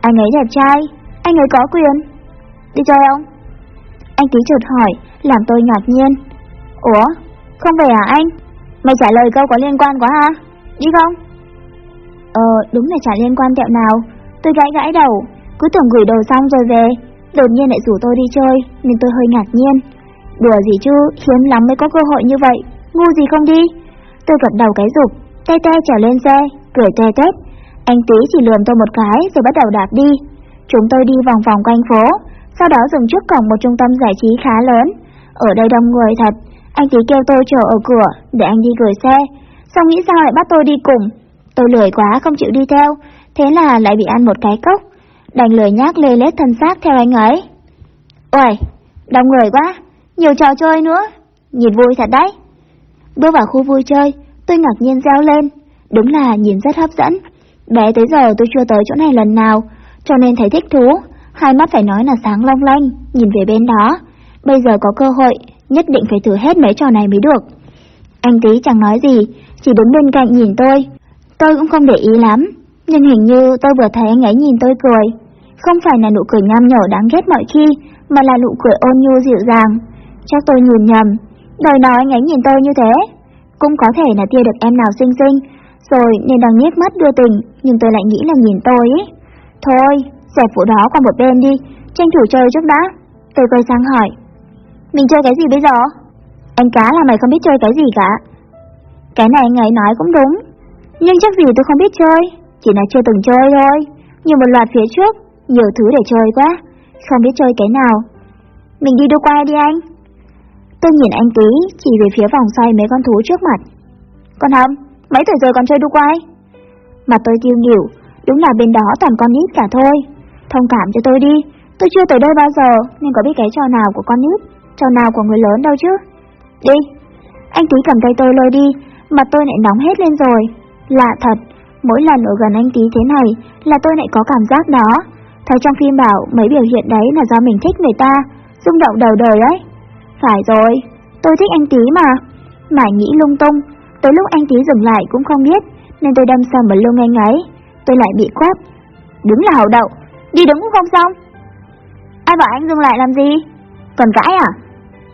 Anh ấy đẹp trai, anh ấy có quyền. Đi chơi không? Anh tí chợt hỏi, làm tôi ngạc nhiên. Ủa, không về à anh? Mày trả lời câu có liên quan quá ha? Đi không? Ờ, đúng là chả liên quan kẹo nào. Tôi gãi gãi đầu, cứ tưởng gửi đồ xong rồi về. Đột nhiên lại rủ tôi đi chơi, nên tôi hơi ngạc nhiên. Đùa gì chứ, hiếm lắm mới có cơ hội như vậy, ngu gì không đi. Tôi gật đầu cái rục te te trở lên xe, cười te tét. Anh Tý chỉ lườm tôi một cái rồi bắt đầu đạp đi. Chúng tôi đi vòng vòng quanh phố, sau đó dừng trước cổng một trung tâm giải trí khá lớn. Ở đây đông người thật, anh Tý kêu tôi chờ ở cửa để anh đi gửi xe, xong nghĩ sao lại bắt tôi đi cùng. Tôi lười quá không chịu đi theo, thế là lại bị ăn một cái cốc. Đành lười nhác lê lết thân xác theo anh ấy. Ôi, đông người quá, nhiều trò chơi nữa, nhìn vui thật đấy. Bước vào khu vui chơi, tôi ngạc nhiên reo lên, đúng là nhìn rất hấp dẫn. Bé tới giờ tôi chưa tới chỗ này lần nào, cho nên thấy thích thú, hai mắt phải nói là sáng long lanh, nhìn về bên đó. Bây giờ có cơ hội, nhất định phải thử hết mấy trò này mới được. Anh tí chẳng nói gì, chỉ đứng bên cạnh nhìn tôi. Tôi cũng không để ý lắm, nhưng hình như tôi vừa thấy anh ấy nhìn tôi cười. Không phải là nụ cười nham nhở đáng ghét mọi khi, mà là nụ cười ôn nhu dịu dàng. Chắc tôi nhìn nhầm, đời nói anh ấy nhìn tôi như thế. Cũng có thể là tia được em nào xinh xinh, rồi nên đang nhếch mắt đưa tình, nhưng tôi lại nghĩ là nhìn tôi ấy. Thôi, dẹp vụ đó qua một bên đi, tranh thủ chơi trước đã. Tôi quay sang hỏi. Mình chơi cái gì bây giờ? Anh cá là mày không biết chơi cái gì cả. Cái này anh ấy nói cũng đúng. Nhưng chắc gì tôi không biết chơi, chỉ là chưa từng chơi thôi. Nhiều một loạt phía trước, nhiều thứ để chơi quá, không biết chơi cái nào. Mình đi đu quay đi anh. Tôi nhìn anh tí, chỉ về phía vòng xoay mấy con thú trước mặt. Con hâm, mấy tuổi rồi còn chơi đu quay? mà tôi tiêu nghỉu, đúng là bên đó toàn con nít cả thôi. Thông cảm cho tôi đi, tôi chưa tới đây bao giờ nên có biết cái trò nào của con nít, trò nào của người lớn đâu chứ. Đi. Anh tí cầm tay tôi lôi đi, mặt tôi lại nóng hết lên rồi. Lạ thật, mỗi lần ở gần anh tí thế này là tôi lại có cảm giác đó. Thấy trong phim bảo mấy biểu hiện đấy là do mình thích người ta, rung động đầu đời đấy. Phải rồi, tôi thích anh tí mà. Mải nghĩ lung tung, tới lúc anh tí dừng lại cũng không biết, nên tôi đâm sầm một lưng ngay ngáy. Tôi lại bị quát. Đứng là hậu đậu, đi đứng cũng không xong. Ai bảo anh dừng lại làm gì? Còn cãi à?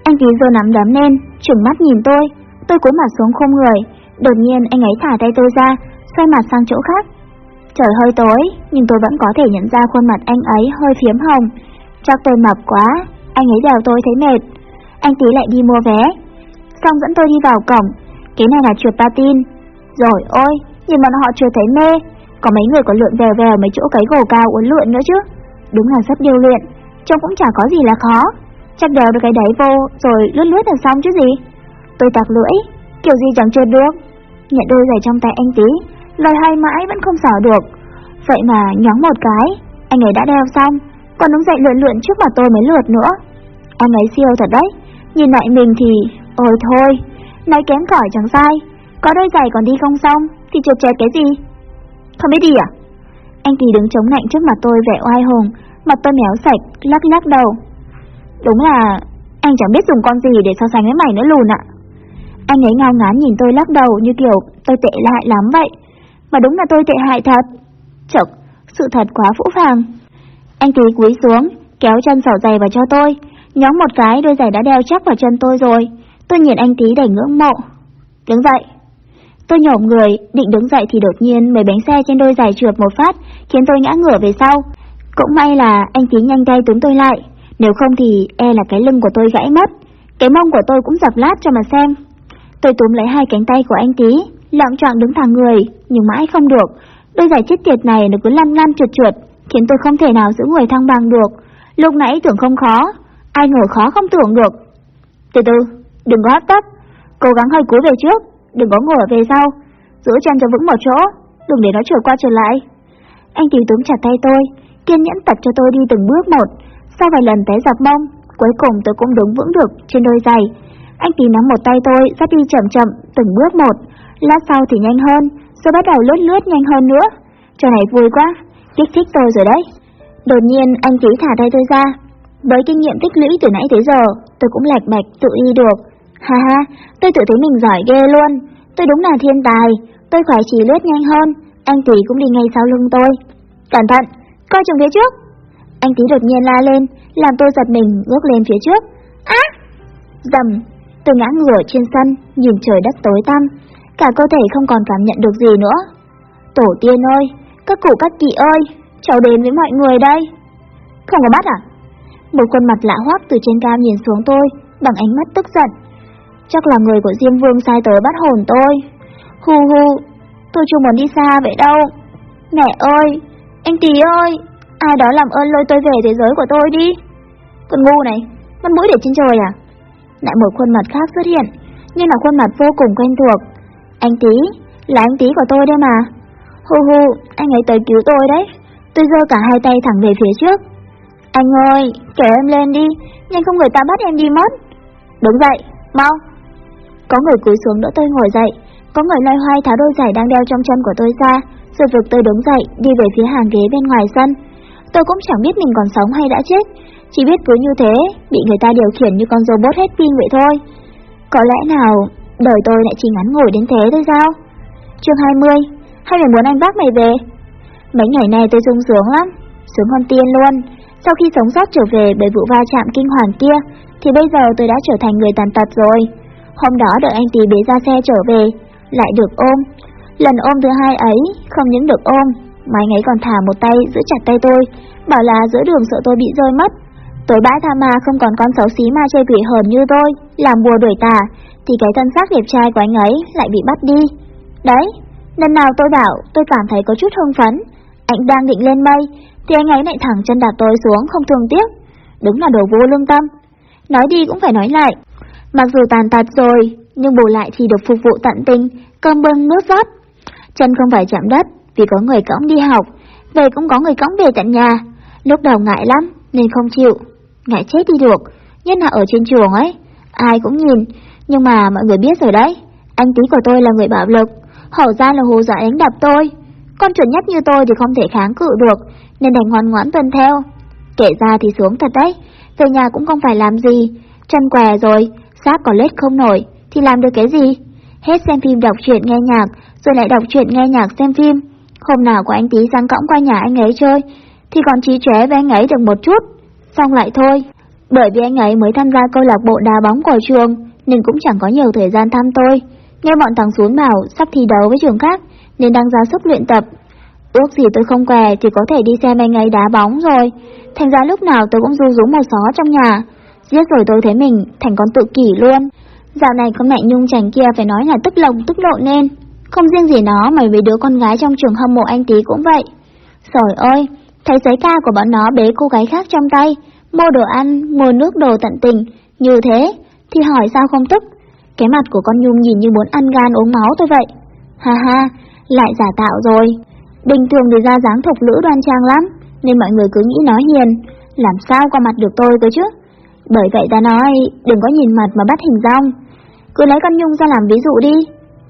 Anh tí giơ nắm đấm lên, trừng mắt nhìn tôi. Tôi cúi mặt xuống khom người. Đột nhiên anh ấy thả tay tôi ra, xoay mặt sang chỗ khác. Trời hơi tối, nhưng tôi vẫn có thể nhận ra khuôn mặt anh ấy hơi phiếm hồng. Chắc tôi mập quá, anh ấy đèo tôi thấy mệt. Anh tí lại đi mua vé. Xong dẫn tôi đi vào cổng. Cái này là trượt patin. Rồi ôi, nhìn bọn họ chưa thấy mê. Có mấy người còn lượn vèo vèo mấy chỗ cái gồ cao uốn lượn nữa chứ. Đúng là rất điêu luyện. Trông cũng chả có gì là khó. Chắc đèo được cái đấy vô rồi lướt lướt là xong chứ gì. Tôi tạc lưỡi, kiểu gì chẳng trượt được. Nhận đôi giày trong tay anh tí, lời hai mãi vẫn không xỏ được. Vậy mà nhóng một cái, anh ấy đã đeo xong, còn đứng dậy lượn lượn trước mặt tôi mấy lượt nữa. Anh ấy siêu thật đấy, nhìn lại mình thì, ôi thôi, nói kém cỏi chẳng sai, có đôi giày còn đi không xong, thì chụp chẹt cái gì? Không biết đi à? Anh Kỳ đứng chống nạnh trước mặt tôi vẻ oai hùng, mặt tôi méo sạch, lắc lắc đầu. Đúng là anh chẳng biết dùng con gì để so sánh với mày nữa lùn ạ. Anh ấy ngao ngán nhìn tôi lắc đầu như kiểu tôi tệ hại lắm vậy. Mà đúng là tôi tệ hại thật. Chật, sự thật quá phũ phàng. Anh Kỳ cúi xuống, kéo chân sỏ giày vào cho tôi. nhóm một cái đôi giày đã đeo chắc vào chân tôi rồi. Tôi nhìn anh tí đầy ngưỡng mộ. Đứng dậy. Tôi nhổm người, định đứng dậy thì đột nhiên mấy bánh xe trên đôi giày trượt một phát, khiến tôi ngã ngửa về sau. Cũng may là anh tí nhanh tay túm tôi lại, nếu không thì e là cái lưng của tôi gãy mất. Cái mông của tôi cũng dập lát cho mà xem. Tôi túm lấy hai cánh tay của anh tí, lặng trọng đứng thẳng người, nhưng mãi không được. Đôi giày chết tiệt này nó cứ lăn lăn trượt trượt, khiến tôi không thể nào giữ người thăng bằng được. Lúc nãy tưởng không khó, ai ngờ khó không tưởng được. Từ từ, đừng có hấp tấp, cố gắng hơi cúi về trước, đừng có ngồi về sau, giữ chân cho vững một chỗ, đừng để nó trượt qua trượt lại. Anh tí túm chặt tay tôi, kiên nhẫn tập cho tôi đi từng bước một, sau vài lần té dập mông, cuối cùng tôi cũng đứng vững được trên đôi giày. Anh tìm nắm một tay tôi, dắt đi chậm chậm, từng bước một, lát sau thì nhanh hơn, rồi bắt đầu lướt lướt nhanh hơn nữa. Trò này vui quá, kích thích tôi rồi đấy. Đột nhiên anh tí thả tay tôi ra. Với kinh nghiệm tích lũy từ nãy tới giờ, tôi cũng lạch bạch tự đi được. Ha ha, tôi tự thấy mình giỏi ghê luôn. Tôi đúng là thiên tài, tôi khỏe chỉ lướt nhanh hơn, Anh Tí cũng đi ngay sau lưng tôi. Cẩn thận, coi chừng phía trước. Anh Tí đột nhiên la lên, làm tôi giật mình ngước lên phía trước. Á! Dầm, tôi ngã ngửa trên sân, nhìn trời đất tối tăm, cả cơ thể không còn cảm nhận được gì nữa. Tổ tiên ơi, các cụ các chị ơi, cháu đến với mọi người đây. Không có bắt à? Một khuôn mặt lạ hoắc từ trên cao nhìn xuống tôi, bằng ánh mắt tức giận. Chắc là người của Diêm Vương sai tới bắt hồn tôi. Hu hu, tôi chưa muốn đi xa vậy đâu. Mẹ ơi, anh Tí ơi, ai đó làm ơn lôi tôi về thế giới của tôi đi. Con ngu này, mất mũi để trên trời à? Lại một khuôn mặt khác xuất hiện, nhưng là khuôn mặt vô cùng quen thuộc. Anh Tí, là anh Tí của tôi đây mà. Hu hu, anh ấy tới cứu tôi đấy. Tôi giơ cả hai tay thẳng về phía trước. Anh ơi, kéo em lên đi, nhanh không người ta bắt em đi mất. Đứng dậy, mau. Có người cúi xuống đỡ tôi ngồi dậy, có người loay hoay tháo đôi giày đang đeo trong chân của tôi ra, rồi vực tôi đứng dậy, đi về phía hàng ghế bên ngoài sân. Tôi cũng chẳng biết mình còn sống hay đã chết, chỉ biết cứ như thế, bị người ta điều khiển như con robot hết pin vậy thôi. Có lẽ nào, đời tôi lại chỉ ngắn ngủi đến thế thôi sao? Chương 20, hay mày muốn anh bác mày về? Mấy ngày này tôi sung sướng lắm, sướng hơn tiên luôn. Sau khi sống sót trở về bởi vụ va chạm kinh hoàng kia, thì bây giờ tôi đã trở thành người tàn tật rồi. Hôm đó đợi anh tí bế ra xe trở về, lại được ôm. Lần ôm thứ hai ấy, không những được ôm, mà anh ấy còn thả một tay giữ chặt tay tôi, bảo là giữa đường sợ tôi bị rơi mất. Tối bãi tha ma không còn con xấu xí ma chơi quỷ hờn như tôi, làm bùa đuổi tà, thì cái thân xác đẹp trai của anh ấy lại bị bắt đi. Đấy, lần nào tôi bảo tôi cảm thấy có chút hưng phấn, anh đang định lên mây, thì anh ấy lại thẳng chân đạp tôi xuống không thương tiếc. Đúng là đồ vô lương tâm. Nói đi cũng phải nói lại. Mặc dù tàn tật rồi, nhưng bù lại thì được phục vụ tận tình, cơm bưng nước rót. Chân không phải chạm đất, vì có người cõng đi học, về cũng có người cõng về tận nhà. Lúc đầu ngại lắm, nên không chịu. Ngại chết đi được, nhất là ở trên trường ấy. Ai cũng nhìn, nhưng mà mọi người biết rồi đấy. Anh tí của tôi là người bạo lực, hổ ra là hồ dọa đánh đập tôi. Con chuẩn nhất như tôi thì không thể kháng cự được, nên đành ngoan ngoãn tuân theo. Kể ra thì xuống thật đấy, về nhà cũng không phải làm gì, chân què rồi, xác còn lết không nổi, thì làm được cái gì? Hết xem phim đọc truyện nghe nhạc, rồi lại đọc truyện nghe nhạc xem phim. Hôm nào có anh tí sang cõng qua nhà anh ấy chơi, thì còn trí trẻ với anh ấy được một chút, xong lại thôi. Bởi vì anh ấy mới tham gia câu lạc bộ đá bóng của trường, nên cũng chẳng có nhiều thời gian thăm tôi. Nghe bọn thằng xuống bảo sắp thi đấu với trường khác, nên đang ra sức luyện tập. Ước gì tôi không què thì có thể đi xem anh ấy đá bóng rồi. Thành ra lúc nào tôi cũng ru rú một xó trong nhà. Giết rồi tôi thấy mình thành con tự kỷ luôn. Dạo này con mẹ nhung chàng kia phải nói là tức lồng tức lộ nên. Không riêng gì nó mà mấy đứa con gái trong trường hâm mộ anh tí cũng vậy. Trời ơi, thấy giấy ca của bọn nó bế cô gái khác trong tay, mua đồ ăn, mua nước đồ tận tình, như thế, thì hỏi sao không tức. Cái mặt của con Nhung nhìn như muốn ăn gan uống máu tôi vậy. Ha ha, lại giả tạo rồi. Bình thường thì ra dáng thục lữ đoan trang lắm, nên mọi người cứ nghĩ nó hiền, làm sao qua mặt được tôi cơ chứ. Bởi vậy ta nói, đừng có nhìn mặt mà bắt hình dong. Cứ lấy con Nhung ra làm ví dụ đi.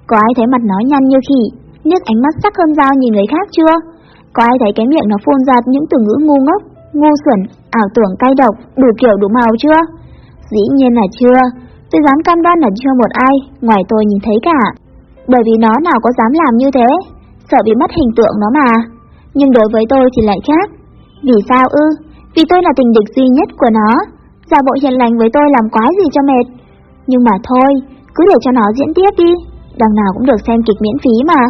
Có ai thấy mặt nó nhăn như khỉ, nước ánh mắt sắc hơn dao nhìn người khác chưa? Có ai thấy cái miệng nó phun ra những từ ngữ ngu ngốc, ngu xuẩn, ảo tưởng cay độc, đủ kiểu đủ màu chưa? Dĩ nhiên là chưa. Tôi dám cam đoan là chưa một ai, ngoài tôi nhìn thấy cả. Bởi vì nó nào có dám làm như thế, sợ bị mất hình tượng nó mà. Nhưng đối với tôi thì lại khác. Vì sao ư? Vì tôi là tình địch duy nhất của nó. Giả bộ hiền lành với tôi làm quái gì cho mệt. Nhưng mà thôi, cứ để cho nó diễn tiếp đi. Đằng nào cũng được xem kịch miễn phí mà.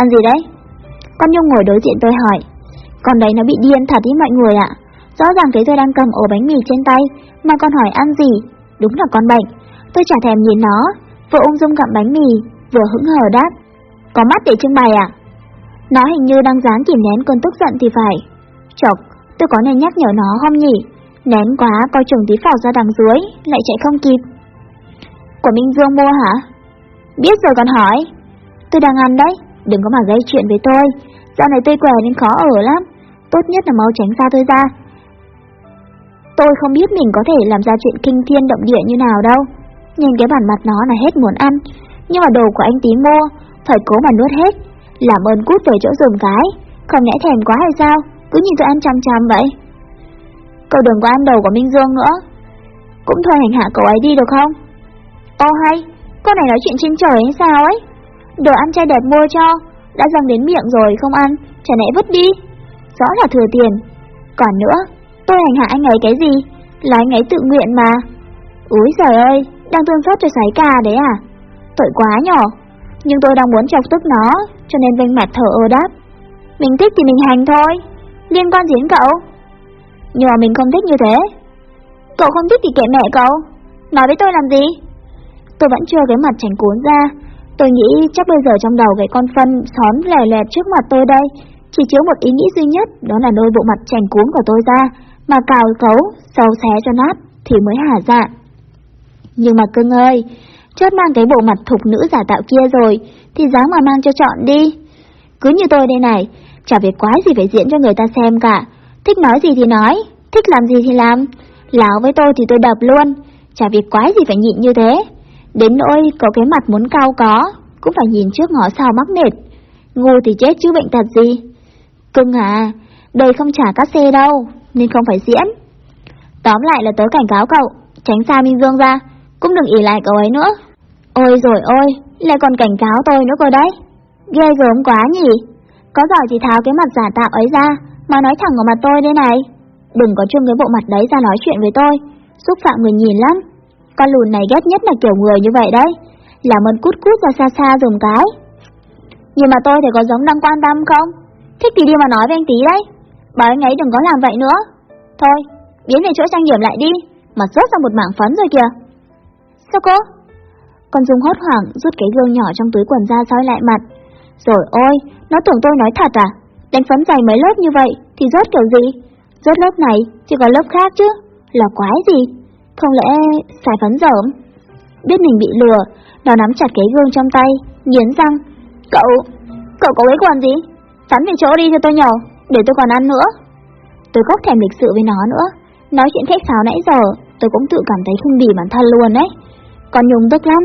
Ăn gì đấy? Con Nhung ngồi đối diện tôi hỏi. Con đấy nó bị điên thật ý mọi người ạ. Rõ ràng thấy tôi đang cầm ổ bánh mì trên tay, mà con hỏi ăn gì? Đúng là con bệnh. Tôi chả thèm nhìn nó, vừa ung dung gặm bánh mì, vừa hững hờ đáp. Có mắt để trưng bày à? Nó hình như đang dáng kìm nén cơn tức giận thì phải. Chọc, tôi có nên nhắc nhở nó không nhỉ? Nén quá coi chừng tí phỏ ra đằng dưới, lại chạy không kịp. Của Minh Dương mua hả? Biết rồi còn hỏi. Tôi đang ăn đấy, đừng có mà gây chuyện với tôi. Dạo này tôi què nên khó ở lắm. Tốt nhất là mau tránh xa tôi ra. Tôi không biết mình có thể làm ra chuyện kinh thiên động địa như nào đâu. Nhìn cái bản mặt nó là hết muốn ăn. Nhưng mà đồ của anh tí mua, phải cố mà nuốt hết. Làm ơn cút về chỗ dùng cái, không lẽ thèm quá hay sao? Cứ nhìn tôi ăn chăm chăm vậy. Cậu đừng có ăn đầu của Minh Dương nữa. Cũng thôi hành hạ cậu ấy đi được không? Ô hay, con này nói chuyện trên trời hay sao ấy? Đồ ăn chay đẹp mua cho, đã dâng đến miệng rồi không ăn, chả nãy vứt đi. Rõ là thừa tiền. Còn nữa, tôi hành hạ anh ấy cái gì? Là anh ấy tự nguyện mà. Úi giời ơi, đang tương phát cho sái cà đấy à? Tội quá nhỏ. Nhưng tôi đang muốn chọc tức nó, cho nên vênh mặt thở ơ đáp. Mình thích thì mình hành thôi, liên quan gì đến cậu? Nhưng mà mình không thích như thế. Cậu không thích thì kệ mẹ cậu, nói với tôi làm gì? Tôi vẫn chưa cái mặt chảnh cuốn ra, tôi nghĩ chắc bây giờ trong đầu cái con phân xón lè lẹt trước mặt tôi đây, chỉ chứa một ý nghĩ duy nhất, đó là nôi bộ mặt chảnh cuốn của tôi ra, mà cào cấu, sâu xé cho nát, thì mới hả dạ. Nhưng mà cưng ơi, chót mang cái bộ mặt thục nữ giả tạo kia rồi, thì dáng mà mang cho chọn đi. Cứ như tôi đây này, chả việc quái gì phải diễn cho người ta xem cả. Thích nói gì thì nói, thích làm gì thì làm. Láo với tôi thì tôi đập luôn, chả việc quái gì phải nhịn như thế. Đến nỗi có cái mặt muốn cao có, cũng phải nhìn trước ngõ sau mắc mệt. Ngu thì chết chứ bệnh tật gì. Cưng à, đời không trả các xe đâu, nên không phải diễn. Tóm lại là tớ cảnh cáo cậu, tránh xa Minh Dương ra, cũng đừng ỉ lại cậu ấy nữa. Ôi rồi ôi, lại còn cảnh cáo tôi nữa cơ đấy. Ghê gớm quá nhỉ. Có giỏi thì tháo cái mặt giả tạo ấy ra, mà nói thẳng vào mặt tôi đây này. Đừng có trưng cái bộ mặt đấy ra nói chuyện với tôi, xúc phạm người nhìn lắm. Con lùn này ghét nhất là kiểu người như vậy đấy, làm ơn cút cút ra xa xa dùng cái. Nhưng mà tôi thì có giống đang quan tâm không? Thích thì đi mà nói với anh tí đấy. Bảo anh ấy đừng có làm vậy nữa. Thôi, biến về chỗ trang điểm lại đi, mà rớt ra một mảng phấn rồi kìa. Sao cô? Con Dung hốt hoảng rút cái gương nhỏ trong túi quần ra soi lại mặt. Rồi ôi, nó tưởng tôi nói thật à? Đánh phấn dày mấy lớp như vậy thì rốt kiểu gì? Rốt lớp này chỉ có lớp khác chứ. Là quái gì? Không lẽ xài phấn dởm? Biết mình bị lừa, nó nắm chặt cái gương trong tay, nghiến răng. Cậu, cậu có cái quần gì? phấn về chỗ đi cho tôi nhờ, để tôi còn ăn nữa. Tôi khóc thèm lịch sự với nó nữa. Nói chuyện khách sáo nãy giờ, tôi cũng tự cảm thấy khinh bỉ bản thân luôn đấy. Còn Nhung tức lắm.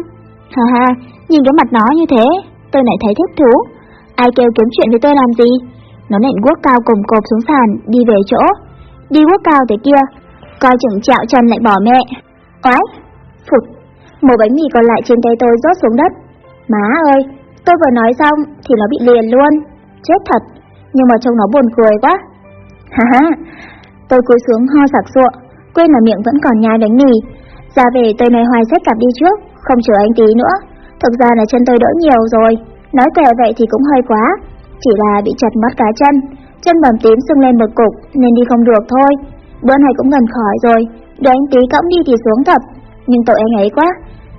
Ha ha, nhìn cái mặt nó như thế, tôi lại thấy thích thú. Ai kêu kiếm chuyện với tôi làm gì? Nó nện quốc cao cùng cộp xuống sàn, đi về chỗ. Đi quốc cao tới kia, coi chừng chạo chân lại bỏ mẹ. Oái, phụt, một bánh mì còn lại trên tay tôi rớt xuống đất. Má ơi, tôi vừa nói xong thì nó bị liền luôn. Chết thật, nhưng mà trông nó buồn cười quá. Ha ha, tôi cúi xuống ho sặc sụa, quên là miệng vẫn còn nhai bánh mì. Ra về tôi nói hoài xếp cặp đi trước, không chờ anh tí nữa. Thực ra là chân tôi đỡ nhiều rồi, nói kể vậy thì cũng hơi quá. Chỉ là bị chặt mất cá chân, chân bầm tím sưng lên một cục nên đi không được thôi. Bữa này cũng gần khỏi rồi, để anh tí cõng đi thì xuống thật. Nhưng tội anh ấy quá,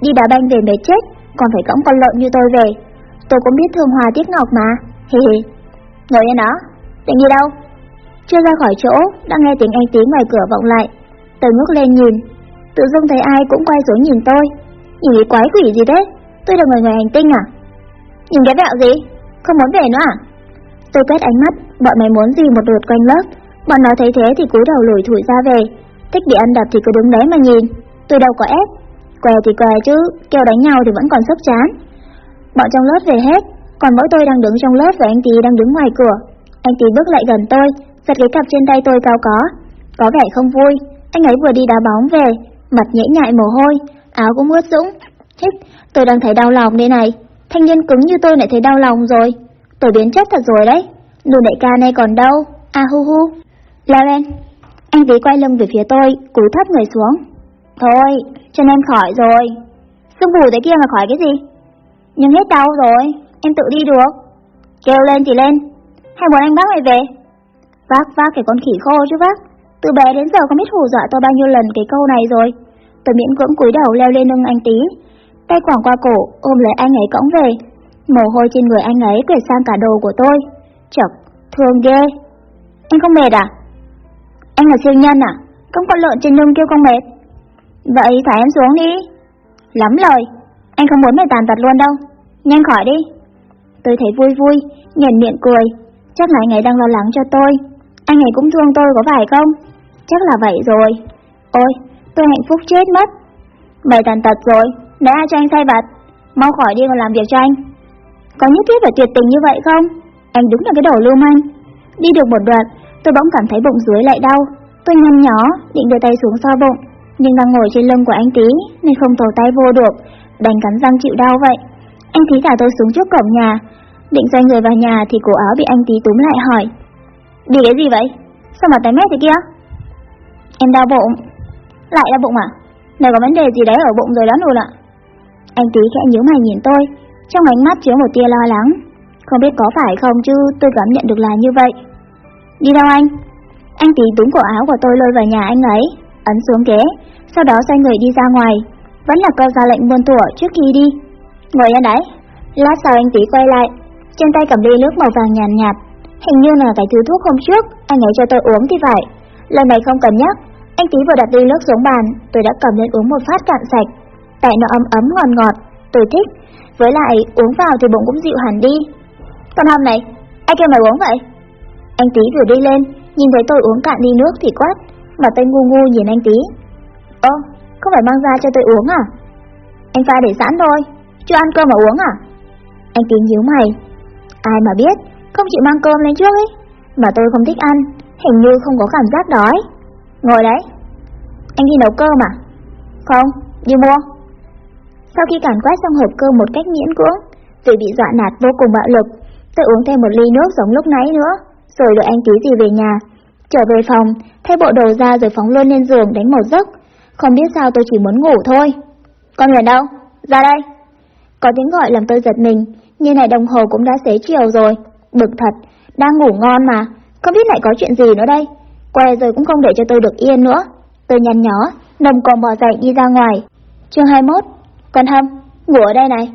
đi đá banh về mệt chết, còn phải cõng con lợn như tôi về. Tôi cũng biết thương hòa tiếc ngọc mà, hì hì. Ngồi yên đó, định đi đâu? Chưa ra khỏi chỗ, đã nghe tiếng anh tí ngoài cửa vọng lại. Tôi ngước lên nhìn, tự dưng thấy ai cũng quay xuống nhìn tôi. Nhìn cái quái quỷ gì thế? Tôi là người ngoài hành tinh à? Nhìn cái vẹo gì? Không muốn về nữa à? Tôi quét ánh mắt, bọn mày muốn gì một lượt quanh lớp. Bọn nó thấy thế thì cúi đầu lủi thủi ra về. Thích bị ăn đập thì cứ đứng đấy mà nhìn. Tôi đâu có ép. Què thì què chứ, kêu đánh nhau thì vẫn còn sốc chán. Bọn trong lớp về hết, còn mỗi tôi đang đứng trong lớp và anh Tí đang đứng ngoài cửa. Anh Tí bước lại gần tôi, giật cái cặp trên tay tôi cao có. Có vẻ không vui, anh ấy vừa đi đá bóng về, mặt nhễ nhại mồ hôi, áo cũng ướt sũng. Hít, tôi đang thấy đau lòng đây này. Thanh niên cứng như tôi lại thấy đau lòng rồi. Tôi biến chất thật rồi đấy. Nụ đại ca này còn đâu? À hu hu. Leo lên. Anh tí quay lưng về phía tôi, cúi thấp người xuống. Thôi, chân em khỏi rồi. Sưng bù thế kia mà khỏi cái gì? Nhưng hết đau rồi, em tự đi được. Kêu lên thì lên. Hay muốn anh bác mày về? Vác vác cái con khỉ khô chứ vác. Từ bé đến giờ không biết hù dọa tôi bao nhiêu lần cái câu này rồi. Tôi miễn cưỡng cúi đầu leo lên lưng anh tí, tay quảng qua cổ ôm lấy anh ấy cõng về. Mồ hôi trên người anh ấy quệt sang cả đồ của tôi. Chật, thương ghê. Anh không mệt à? Anh là siêu nhân à? Không con lợn trên lưng kêu không mệt. Vậy thả em xuống đi. Lắm lời, anh không muốn mày tàn tật luôn đâu. Nhanh khỏi đi. Tôi thấy vui vui, nhìn miệng cười. Chắc là anh ấy đang lo lắng cho tôi. Anh ấy cũng thương tôi có phải không? Chắc là vậy rồi. Ôi, tôi hạnh phúc chết mất. Mày tàn tật rồi, để ai cho anh say bật. Mau khỏi đi còn làm việc cho anh. Có nhất thiết phải tuyệt tình như vậy không? Anh đúng là cái đồ lưu manh. Đi được một đoạn, tôi bỗng cảm thấy bụng dưới lại đau. Tôi nhăn nhó, định đưa tay xuống so bụng, nhưng đang ngồi trên lưng của anh tí nên không thò tay vô được, đành cắn răng chịu đau vậy. Anh tí thả tôi xuống trước cổng nhà, Định xoay người vào nhà thì cổ áo bị anh tí túm lại hỏi. Đi cái gì vậy? Sao mà tái mét thế kia? Em đau bụng. Lại đau bụng à? Này có vấn đề gì đấy ở bụng rồi đó nụ ạ. Anh tí khẽ nhíu mày nhìn tôi, trong ánh mắt chứa một tia lo lắng. Không biết có phải không chứ tôi cảm nhận được là như vậy. Đi đâu anh? Anh tí túm cổ áo của tôi lôi vào nhà anh ấy, ấn xuống ghế, sau đó xoay người đi ra ngoài. Vẫn là câu ra lệnh buôn tủa trước khi đi. Ngồi yên đấy. Lát sau anh tí quay lại, trên tay cầm ly nước màu vàng nhàn nhạt, nhạt. Hình như là cái thứ thuốc hôm trước, anh ấy cho tôi uống thì phải. Lần này không cần nhắc, anh tí vừa đặt ly nước xuống bàn, tôi đã cầm lên uống một phát cạn sạch. Tại nó ấm ấm ngọt ngọt, tôi thích. Với lại uống vào thì bụng cũng dịu hẳn đi. Con hâm này, ai kêu mày uống vậy? Anh tí vừa đi lên, nhìn thấy tôi uống cạn ly nước thì quát, mà tay ngu ngu nhìn anh tí. Ơ, không phải mang ra cho tôi uống à? Anh pha để sẵn thôi, chưa ăn cơm mà uống à? Anh tí nhíu mày. Ai mà biết, không chịu mang cơm lên trước ấy. Mà tôi không thích ăn, hình như không có cảm giác đói. Ngồi đấy. Anh đi nấu cơm à? Không, đi mua. Sau khi càn quét xong hộp cơm một cách miễn cưỡng, vì bị dọa nạt vô cùng bạo lực, tôi uống thêm một ly nước giống lúc nãy nữa, rồi đợi anh tí gì về nhà. Trở về phòng, thay bộ đồ ra rồi phóng luôn lên giường đánh một giấc. Không biết sao tôi chỉ muốn ngủ thôi. Con người đâu? Ra đây. Có tiếng gọi làm tôi giật mình, như này đồng hồ cũng đã xế chiều rồi. Bực thật, đang ngủ ngon mà, không biết lại có chuyện gì nữa đây. Què rồi cũng không để cho tôi được yên nữa. Tôi nhăn nhó, nồng còn bò dậy đi ra ngoài. Chương 21, còn Hâm, ngủ ở đây này.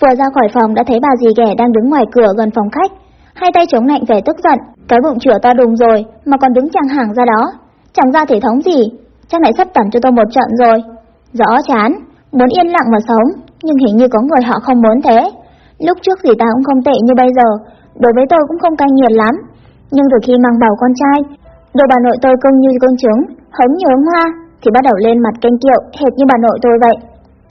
Vừa ra khỏi phòng đã thấy bà dì ghẻ đang đứng ngoài cửa gần phòng khách, hai tay chống lạnh vẻ tức giận, cái bụng chửa to đùng rồi mà còn đứng chẳng hàng ra đó. Chẳng ra thể thống gì, chắc lại sắp tẩm cho tôi một trận rồi. Rõ chán, muốn yên lặng mà sống, nhưng hình như có người họ không muốn thế. Lúc trước dì ta cũng không tệ như bây giờ, đối với tôi cũng không cay nghiệt lắm. Nhưng từ khi mang bầu con trai, đồ bà nội tôi cưng như con trứng, hống như hống hoa, thì bắt đầu lên mặt kênh kiệu hệt như bà nội tôi vậy.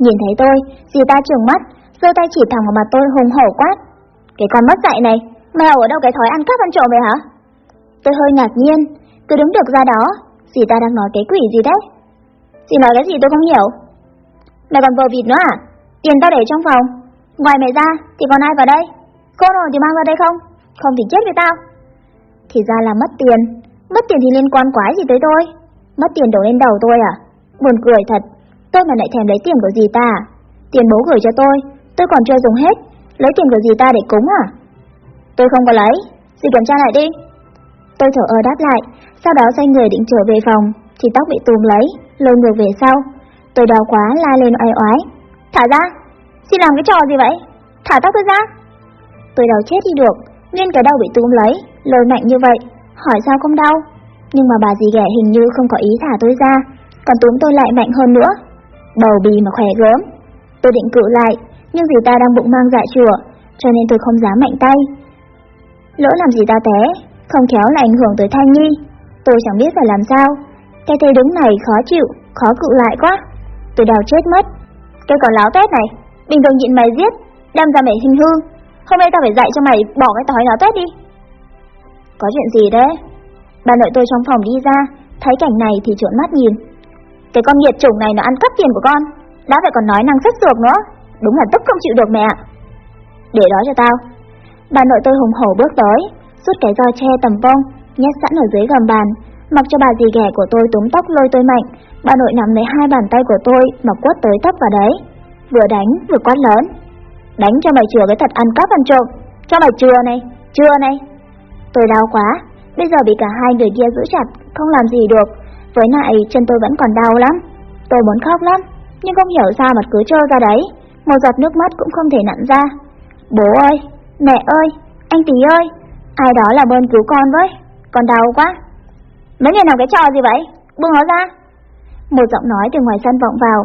Nhìn thấy tôi, dì ta trừng mắt, giơ tay chỉ thẳng vào mặt tôi hùng hổ quát. Cái con mất dạy này, mèo ở đâu cái thói ăn cắp ăn trộm vậy hả? Tôi hơi ngạc nhiên, cứ đứng được ra đó, dì ta đang nói cái quỷ gì đấy? Dì nói cái gì tôi không hiểu. Mày còn vờ vịt nữa à? Tiền tao để trong phòng, ngoài mày ra thì còn ai vào đây? Cô rồi thì mang ra đây không? Không thì chết với tao. Thì ra là mất tiền, mất tiền thì liên quan quái gì tới tôi? Mất tiền đổ lên đầu tôi à? Buồn cười thật, tôi mà lại thèm lấy tiền của dì ta? Tiền bố gửi cho tôi, tôi còn chưa dùng hết, lấy tiền của dì ta để cúng à? Tôi không có lấy, dì kiểm tra lại đi. Tôi thở ơ đáp lại, sau đó xoay người định trở về phòng, thì tóc bị tùm lấy, lôi ngược về sau. Tôi đau quá la lên oai oái. Thả ra, dì làm cái trò gì vậy? Thả tóc tôi ra. Tôi đau chết đi được, nguyên cái đầu bị túm lấy, lôi mạnh như vậy, hỏi sao không đau. Nhưng mà bà dì ghẻ hình như không có ý thả tôi ra, còn túm tôi lại mạnh hơn nữa. Bầu bì mà khỏe gớm. Tôi định cự lại, nhưng vì ta đang bụng mang dạ chùa, cho nên tôi không dám mạnh tay. Lỡ làm gì ta té, không khéo là ảnh hưởng tới Thanh Nhi. Tôi chẳng biết phải làm sao. Cái thế đứng này khó chịu, khó cự lại quá. Tôi đào chết mất. Cái còn láo tét này, bình thường nhịn mày giết, đâm ra mày hình hư. Hôm nay tao phải dạy cho mày bỏ cái tói láo tét đi. Có chuyện gì đấy? Bà nội tôi trong phòng đi ra, thấy cảnh này thì trợn mắt nhìn. Cái con nghiệt chủng này nó ăn cắp tiền của con, đã vậy còn nói năng rất ruột nữa, đúng là tức không chịu được mẹ. Để đó cho tao. Bà nội tôi hùng hổ bước tới, rút cái roi tre tầm vông, nhét sẵn ở dưới gầm bàn, mặc cho bà dì ghẻ của tôi túm tóc lôi tôi mạnh. Bà nội nắm lấy hai bàn tay của tôi mà quất tới tấp vào đấy, vừa đánh vừa quát lớn. Đánh cho mày chừa cái thật ăn cắp ăn trộm, cho mày chừa này, chừa này. Tôi đau quá, bây giờ bị cả hai người kia giữ chặt, không làm gì được. Với lại chân tôi vẫn còn đau lắm. Tôi muốn khóc lắm, nhưng không hiểu sao mặt cứ trơ ra đấy, một giọt nước mắt cũng không thể nặn ra. Bố ơi, mẹ ơi, anh tí ơi, ai đó là bơn cứu con với, con đau quá. Mấy người làm cái trò gì vậy? Buông nó ra. Một giọng nói từ ngoài sân vọng vào,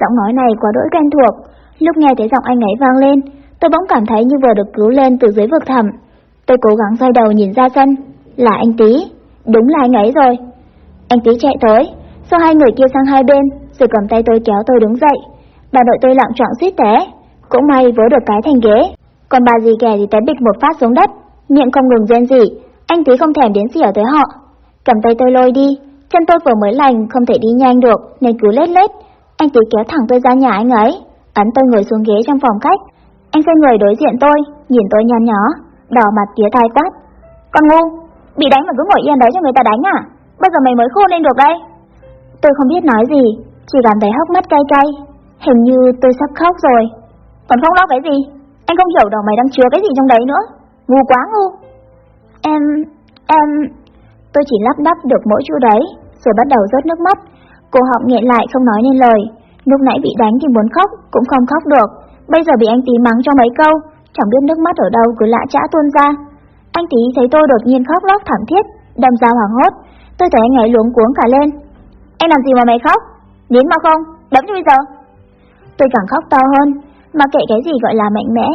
giọng nói này quá đỗi quen thuộc. Lúc nghe thấy giọng anh ấy vang lên, tôi bỗng cảm thấy như vừa được cứu lên từ dưới vực thẳm. Tôi cố gắng xoay đầu nhìn ra sân, là anh tí, đúng là anh ấy rồi. Anh tí chạy tới, sau hai người kia sang hai bên, rồi cầm tay tôi kéo tôi đứng dậy. Bà nội tôi lặng trọng suýt té, cũng may vớ được cái thành ghế. Còn bà dì kẻ thì té bịch một phát xuống đất, miệng không ngừng rên rỉ. Anh tí không thèm đến xỉa tới họ, cầm tay tôi lôi đi. Chân tôi vừa mới lành không thể đi nhanh được nên cứ lết lết. Anh tí kéo thẳng tôi ra nhà anh ấy, ấn tôi ngồi xuống ghế trong phòng khách. Anh xoay người đối diện tôi, nhìn tôi nhăn nhó, đỏ mặt tía tai quát. Con ngu, bị đánh mà cứ ngồi yên đấy cho người ta đánh à? Bây giờ mày mới khôn lên được đây. Tôi không biết nói gì, chỉ cảm thấy hốc mắt cay cay. Hình như tôi sắp khóc rồi. Còn không lo cái gì? Anh không hiểu đầu mày đang chứa cái gì trong đấy nữa. Ngu quá ngu. Em... em... Tôi chỉ lắp đắp được mỗi chữ đấy, rồi bắt đầu rớt nước mắt. Cô họng nghẹn lại không nói nên lời. Lúc nãy bị đánh thì muốn khóc, cũng không khóc được. Bây giờ bị anh tí mắng cho mấy câu, chẳng biết nước mắt ở đâu cứ lạ chã tuôn ra. Anh tí thấy tôi đột nhiên khóc lóc thảm thiết, đâm ra hoảng hốt. Tôi thấy anh ấy luống cuống cả lên. Anh làm gì mà mày khóc? Nín mà không, đấm cho bây giờ. Tôi càng khóc to hơn, mà kệ cái gì gọi là mạnh mẽ.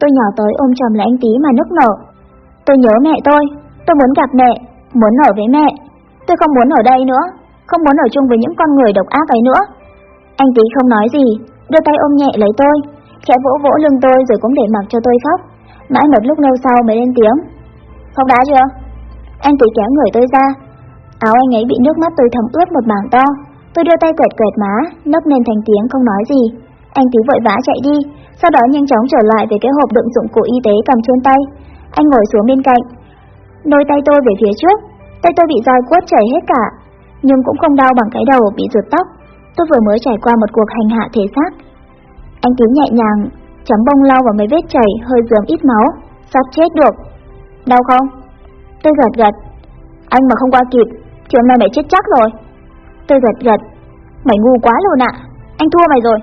Tôi nhỏ tới ôm chầm lại anh tí mà nức nở. Tôi nhớ mẹ tôi, tôi muốn gặp mẹ, muốn ở với mẹ. Tôi không muốn ở đây nữa, không muốn ở chung với những con người độc ác ấy nữa. Anh tí không nói gì, đưa tay ôm nhẹ lấy tôi, khẽ vỗ vỗ lưng tôi rồi cũng để mặc cho tôi khóc. Mãi một lúc lâu sau mới lên tiếng. Khóc đã chưa? Anh tí kéo người tôi ra. Áo anh ấy bị nước mắt tôi thấm ướt một mảng to. Tôi đưa tay quẹt quẹt má, nấc lên thành tiếng không nói gì. Anh tí vội vã chạy đi, sau đó nhanh chóng trở lại về cái hộp đựng dụng cụ y tế cầm trên tay. Anh ngồi xuống bên cạnh, nôi tay tôi về phía trước, tay tôi bị roi quất chảy hết cả, nhưng cũng không đau bằng cái đầu bị rụt tóc. Tôi vừa mới trải qua một cuộc hành hạ thể xác. Anh tím nhẹ nhàng, chấm bông lau vào mấy vết chảy hơi dườm ít máu, sắp chết được. Đau không? Tôi gật gật. Anh mà không qua kịp, chiều nay mày chết chắc rồi. Tôi gật gật. Mày ngu quá luôn ạ. Anh thua mày rồi.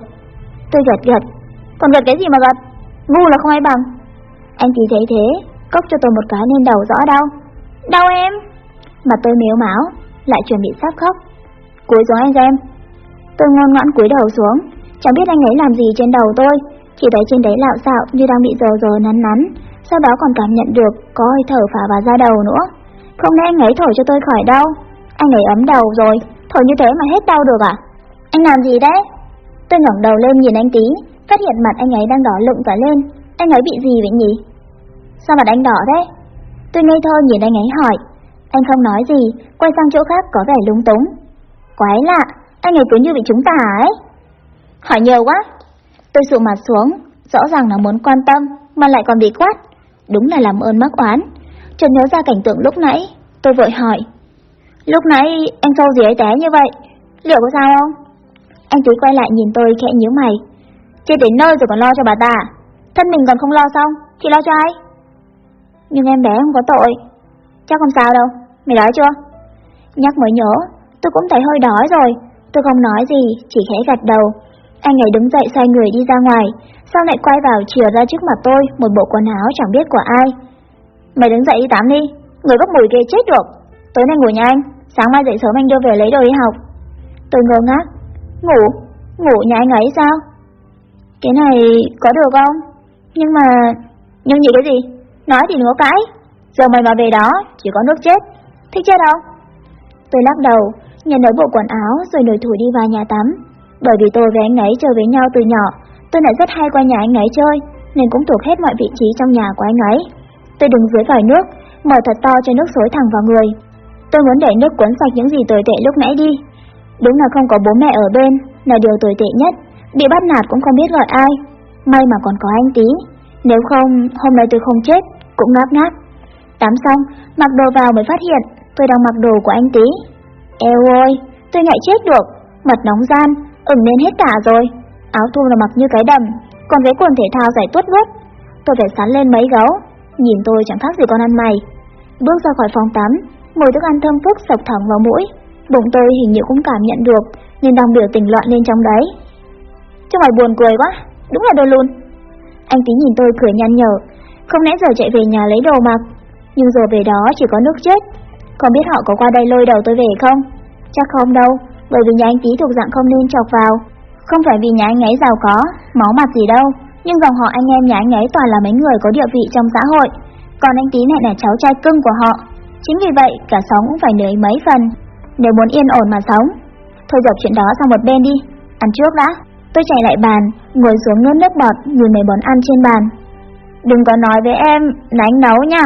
Tôi gật gật. Còn gật cái gì mà gật? Ngu là không ai bằng. Anh chỉ thấy thế, cốc cho tôi một cái nên đầu rõ đau. Đau em. mà tôi méo máu, lại chuẩn bị sắp khóc. Cúi xuống anh xem. Tôi ngoan ngoãn cúi đầu xuống, chẳng biết anh ấy làm gì trên đầu tôi, chỉ thấy trên đấy lạo xạo như đang bị dờ dờ nắn nắn, sau đó còn cảm nhận được có hơi thở phả vào da đầu nữa. Không lẽ anh ấy thổi cho tôi khỏi đau? Anh ấy ấm đầu rồi, thổi như thế mà hết đau được à? Anh làm gì đấy? Tôi ngẩng đầu lên nhìn anh tí, phát hiện mặt anh ấy đang đỏ lụng cả lên. Anh ấy bị gì vậy nhỉ? Sao mặt anh đỏ thế? Tôi ngây thơ nhìn anh ấy hỏi. Anh không nói gì, quay sang chỗ khác có vẻ lung túng. Quái lạ, anh ấy cứ như bị chúng ta ấy. Hỏi nhiều quá. Tôi sụ mặt xuống, rõ ràng là muốn quan tâm, mà lại còn bị quát. Đúng là làm ơn mắc oán. Chợt nhớ ra cảnh tượng lúc nãy, tôi vội hỏi. Lúc nãy anh sâu gì ấy té như vậy, liệu có sao không? Anh Túy quay lại nhìn tôi khẽ nhíu mày. chưa đến nơi rồi còn lo cho bà ta? À? Thân mình còn không lo xong, thì lo cho ai? Nhưng em bé không có tội. Chắc không sao đâu, mày đói chưa? Nhắc mới nhớ, tôi cũng thấy hơi đói rồi. Tôi không nói gì, chỉ khẽ gật đầu. Anh ấy đứng dậy xoay người đi ra ngoài, sau lại quay vào chìa ra trước mặt tôi một bộ quần áo chẳng biết của ai. Mày đứng dậy đi tắm đi, người bốc mùi ghê chết được. Tối nay ngủ nhà anh, sáng mai dậy sớm anh đưa về lấy đồ đi học. Tôi ngơ ngác, ngủ, ngủ nhà anh ấy sao? Cái này có được không? Nhưng mà... Nhưng gì cái gì? Nói thì nữa cãi. Giờ mày mà về đó, chỉ có nước chết. Thích chết không? Tôi lắc đầu, nhận lấy bộ quần áo rồi nổi thủ đi vào nhà tắm. Bởi vì tôi với anh ấy chơi với nhau từ nhỏ, tôi lại rất hay qua nhà anh ấy chơi, nên cũng thuộc hết mọi vị trí trong nhà của anh ấy. Tôi đứng dưới vòi nước, mở thật to cho nước xối thẳng vào người. Tôi muốn để nước cuốn sạch những gì tồi tệ lúc nãy đi. Đúng là không có bố mẹ ở bên, là điều tồi tệ nhất. Bị bắt nạt cũng không biết gọi ai. May mà còn có anh tí. Nếu không, hôm nay tôi không chết, cũng ngáp ngáp. Tắm xong, mặc đồ vào mới phát hiện tôi đang mặc đồ của anh tí. Eo ơi, tôi ngại chết được, mặt nóng gian, ửng lên hết cả rồi. Áo thun là mặc như cái đầm, còn cái quần thể thao giải tuốt vút Tôi phải sắn lên mấy gấu, nhìn tôi chẳng khác gì con ăn mày. Bước ra khỏi phòng tắm, mùi thức ăn thơm phức sộc thẳng vào mũi. Bụng tôi hình như cũng cảm nhận được, nên đang biểu tình loạn lên trong đấy. Chứ mày buồn cười quá, đúng là đôi luôn. Anh tí nhìn tôi cười nhăn nhở, không lẽ giờ chạy về nhà lấy đồ mặc, nhưng giờ về đó chỉ có nước chết. còn biết họ có qua đây lôi đầu tôi về không? Chắc không đâu, bởi vì nhà anh tí thuộc dạng không nên chọc vào. Không phải vì nhà anh ấy giàu có, máu mặt gì đâu, nhưng dòng họ anh em nhà anh ấy toàn là mấy người có địa vị trong xã hội. Còn anh tí này là cháu trai cưng của họ. Chính vì vậy, cả sống cũng phải nới mấy phần, nếu muốn yên ổn mà sống. Thôi dập chuyện đó sang một bên đi, ăn trước đã. Tôi chạy lại bàn, ngồi xuống nuốt nước bọt nhìn mấy món ăn trên bàn. Đừng có nói với em là anh nấu nha.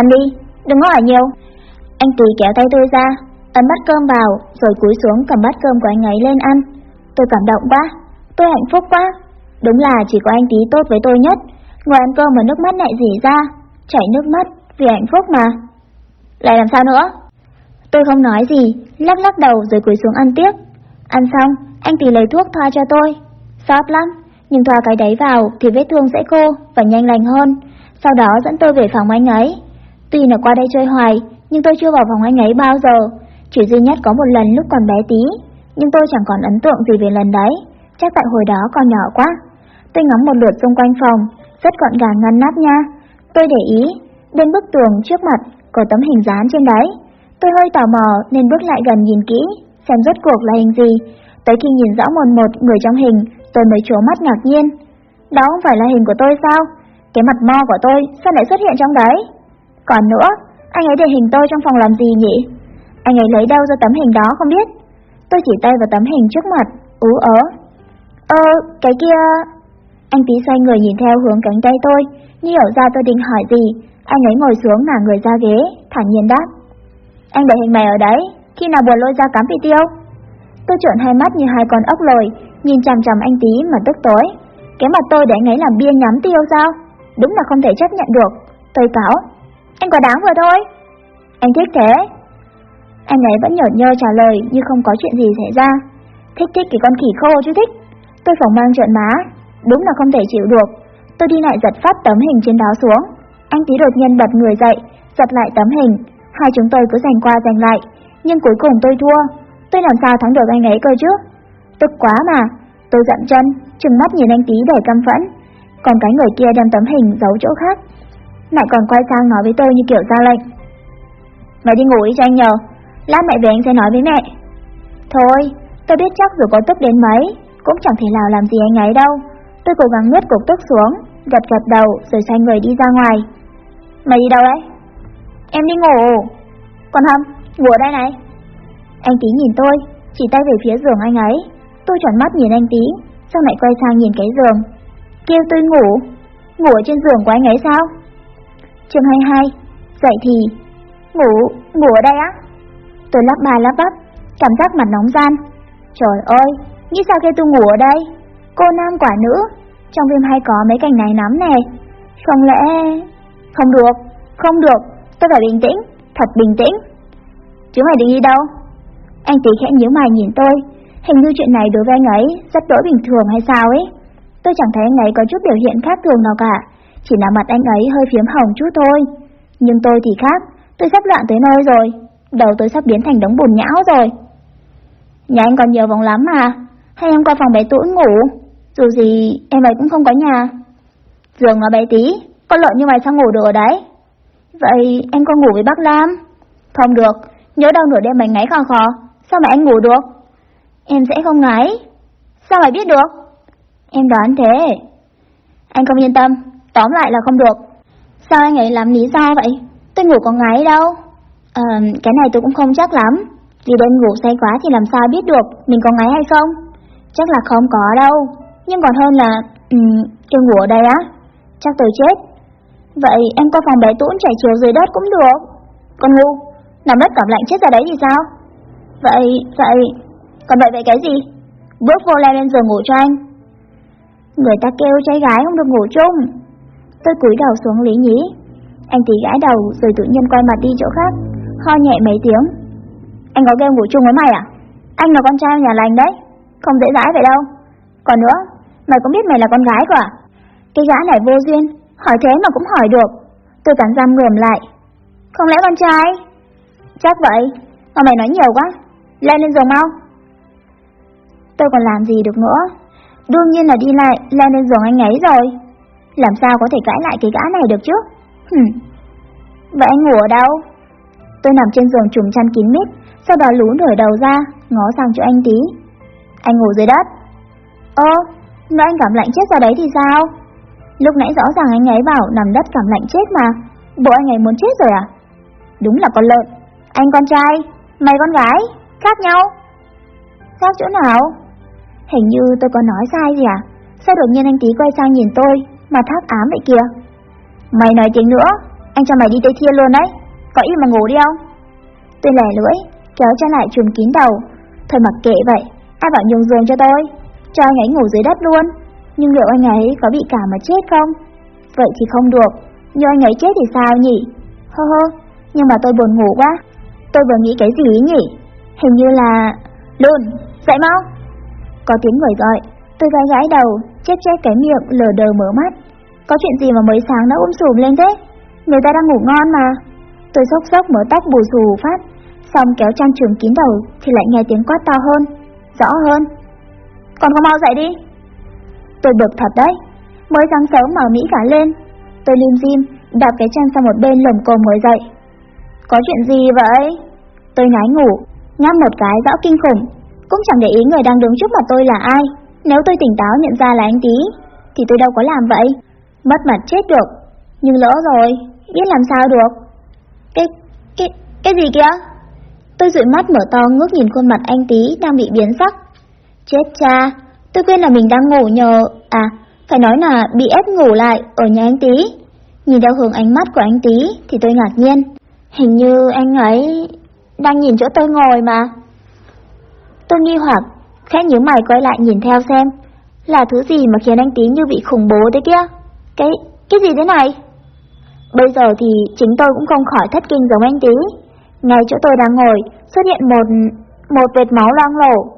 Ăn đi, đừng có hỏi nhiều. Anh Tùy kéo tay tôi ra, ấn bát cơm vào, rồi cúi xuống cầm bát cơm của anh ấy lên ăn. Tôi cảm động quá, tôi hạnh phúc quá. Đúng là chỉ có anh Tí tốt với tôi nhất. Ngồi ăn cơm mà nước mắt lại dỉ ra, chảy nước mắt vì hạnh phúc mà. Lại làm sao nữa? Tôi không nói gì, lắc lắc đầu rồi cúi xuống ăn tiếp. Ăn xong, anh tì lấy thuốc thoa cho tôi. Xót lắm, nhưng thoa cái đấy vào thì vết thương sẽ khô và nhanh lành hơn. Sau đó dẫn tôi về phòng anh ấy. Tuy là qua đây chơi hoài, nhưng tôi chưa vào phòng anh ấy bao giờ. Chỉ duy nhất có một lần lúc còn bé tí, nhưng tôi chẳng còn ấn tượng gì về lần đấy. Chắc tại hồi đó còn nhỏ quá. Tôi ngắm một lượt xung quanh phòng, rất gọn gàng ngăn nắp nha. Tôi để ý, bên bức tường trước mặt có tấm hình dán trên đấy. Tôi hơi tò mò nên bước lại gần nhìn kỹ, xem rốt cuộc là hình gì. Tới khi nhìn rõ một một người trong hình, tôi mới trố mắt ngạc nhiên. Đó không phải là hình của tôi sao? Cái mặt mo của tôi sao lại xuất hiện trong đấy? Còn nữa, anh ấy để hình tôi trong phòng làm gì nhỉ? Anh ấy lấy đâu ra tấm hình đó không biết? Tôi chỉ tay vào tấm hình trước mặt, ú ớ. Ờ, cái kia... Anh tí xoay người nhìn theo hướng cánh tay tôi, như hiểu ra tôi định hỏi gì. Anh ấy ngồi xuống ngả người ra ghế, thản nhiên đáp. Anh để hình mày ở đấy, khi nào buồn lôi ra cắm thì tiêu? Tôi trợn hai mắt như hai con ốc lồi, nhìn chằm chằm anh tí mà tức tối. Cái mặt tôi để anh ấy làm bia nhắm tiêu sao? Đúng là không thể chấp nhận được. Tôi cáo, anh có đáng vừa thôi. Anh thích thế. Anh ấy vẫn nhởn nhơ trả lời như không có chuyện gì xảy ra. Thích thích cái con khỉ khô chứ thích. Tôi phỏng mang trợn má, đúng là không thể chịu được. Tôi đi lại giật phát tấm hình trên đó xuống. Anh tí đột nhiên bật người dậy, giật lại tấm hình. Hai chúng tôi cứ giành qua giành lại, nhưng cuối cùng tôi thua. Tôi làm sao thắng được anh ấy cơ chứ? Tức quá mà. Tôi dậm chân, trừng mắt nhìn anh tí để căm phẫn. Còn cái người kia đem tấm hình giấu chỗ khác. Mẹ còn quay sang nói với tôi như kiểu ra lệnh. Mày đi ngủ đi cho anh nhờ. Lát mẹ về anh sẽ nói với mẹ. Thôi, tôi biết chắc dù có tức đến mấy, cũng chẳng thể nào làm gì anh ấy đâu. Tôi cố gắng nuốt cục tức xuống, gật gật đầu rồi xoay người đi ra ngoài. Mày đi đâu đấy? Em đi ngủ. Còn Hâm, ngủ ở đây này. Anh Tí nhìn tôi, chỉ tay về phía giường anh ấy. Tôi tròn mắt nhìn anh Tí, xong lại quay sang nhìn cái giường. Kêu tôi ngủ, ngủ ở trên giường của anh ấy sao? Chương 22, dậy thì, ngủ, ngủ ở đây á? Tôi lắp ba lắp bắp, cảm giác mặt nóng gian. Trời ơi, nghĩ sao kêu tôi ngủ ở đây? Cô nam quả nữ, trong phim hay có mấy cảnh này lắm nè. Không lẽ... Không được, không được, tôi phải bình tĩnh, thật bình tĩnh. Chứ mày định đi đâu? Anh tí khẽ nhíu mày nhìn tôi, hình như chuyện này đối với anh ấy rất đỗi bình thường hay sao ấy. Tôi chẳng thấy anh ấy có chút biểu hiện khác thường nào cả, chỉ là mặt anh ấy hơi phiếm hồng chút thôi. Nhưng tôi thì khác, tôi sắp loạn tới nơi rồi, đầu tôi sắp biến thành đống bùn nhão rồi. Nhà anh còn nhiều vòng lắm mà, hay em qua phòng bé tũi ngủ, dù gì em ấy cũng không có nhà. Giường nó bé tí, con lợn như mày sao ngủ được ở đấy? Vậy em có ngủ với bác Lam? Không được, nhớ đâu nửa đêm mày ngáy khò khò, sao mà anh ngủ được? Em sẽ không ngáy. Sao mày biết được? Em đoán thế. Anh không yên tâm, tóm lại là không được. Sao anh ấy làm lý do vậy? Tôi ngủ có ngáy đâu. À, cái này tôi cũng không chắc lắm. Vì đêm ngủ say quá thì làm sao biết được mình có ngáy hay không? Chắc là không có đâu. Nhưng còn hơn là... Ừ, um, tôi ngủ ở đây á. Chắc tôi chết. Vậy em qua phòng bé tũn chảy chiều dưới đất cũng được. Con ngu, nằm đất cảm lạnh chết ra đấy thì sao? Vậy, vậy... Còn vậy vậy cái gì? Bước vô leo lên giường ngủ cho anh. Người ta kêu trai gái không được ngủ chung. Tôi cúi đầu xuống lý nhí. Anh tí gãi đầu rồi tự nhiên quay mặt đi chỗ khác, ho nhẹ mấy tiếng. Anh có kêu ngủ chung với mày à? Anh là con trai nhà lành đấy, không dễ dãi vậy đâu. Còn nữa, mày cũng biết mày là con gái của à? Cái gã này vô duyên, hỏi thế mà cũng hỏi được. Tôi cắn răng ngườm lại. Không lẽ con trai? Chắc vậy, mà mày nói nhiều quá. Lên lên giường mau. Tôi còn làm gì được nữa. Đương nhiên là đi lại, lên lên giường anh ấy rồi. Làm sao có thể cãi lại cái gã này được chứ? Hừm. Vậy anh ngủ ở đâu? Tôi nằm trên giường trùm chăn kín mít, sau đó lú nổi đầu ra, ngó sang chỗ anh tí. Anh ngủ dưới đất. Ơ, nếu anh cảm lạnh chết ra đấy thì sao? Lúc nãy rõ ràng anh ấy bảo nằm đất cảm lạnh chết mà. Bộ anh ấy muốn chết rồi à? Đúng là con lợn. Anh con trai, mày con gái, khác nhau. Khác chỗ nào? Hình như tôi có nói sai gì à? Sao đột nhiên anh tí quay sang nhìn tôi, mà thác ám vậy kìa? Mày nói tiếng nữa, anh cho mày đi tới thiên luôn đấy. Có im mà ngủ đi không? Tôi lẻ lưỡi, kéo chân lại trùm kín đầu. Thôi mặc kệ vậy, ai bảo nhường giường cho tôi, cho anh ấy ngủ dưới đất luôn. Nhưng liệu anh ấy có bị cảm mà chết không? vậy thì không được, nhưng anh ấy chết thì sao nhỉ? Hơ hơ, nhưng mà tôi buồn ngủ quá. Tôi vừa nghĩ cái gì nhỉ? Hình như là... Luôn, dậy mau! Có tiếng người gọi, tôi gái gãi đầu, chép chép cái miệng lờ đờ mở mắt. Có chuyện gì mà mới sáng đã ôm um sùm lên thế? Người ta đang ngủ ngon mà. Tôi sốc sốc mở tóc bù xù phát, xong kéo chăn trường kín đầu thì lại nghe tiếng quát to hơn, rõ hơn. Còn không mau dậy đi. Tôi bực thật đấy, mới sáng sớm mà Mỹ cả lên. Tôi lim dim, đạp cái chân sang một bên lồng cồm ngồi dậy. Có chuyện gì vậy? Tôi ngái ngủ, ngáp một cái rõ kinh khủng, cũng chẳng để ý người đang đứng trước mặt tôi là ai. Nếu tôi tỉnh táo nhận ra là anh tí, thì tôi đâu có làm vậy. Mất mặt chết được, nhưng lỡ rồi, biết làm sao được. Cái, cái, cái gì kia? Tôi dụi mắt mở to ngước nhìn khuôn mặt anh tí đang bị biến sắc. Chết cha, tôi quên là mình đang ngủ nhờ... À, phải nói là bị ép ngủ lại ở nhà anh tí. Nhìn theo hướng ánh mắt của anh tí thì tôi ngạc nhiên. Hình như anh ấy đang nhìn chỗ tôi ngồi mà. Tôi nghi hoặc, khẽ nhíu mày quay lại nhìn theo xem. Là thứ gì mà khiến anh tí như bị khủng bố thế kia? Cái, cái gì thế này? Bây giờ thì chính tôi cũng không khỏi thất kinh giống anh tí. Ngay chỗ tôi đang ngồi, xuất hiện một... một vệt máu loang lổ.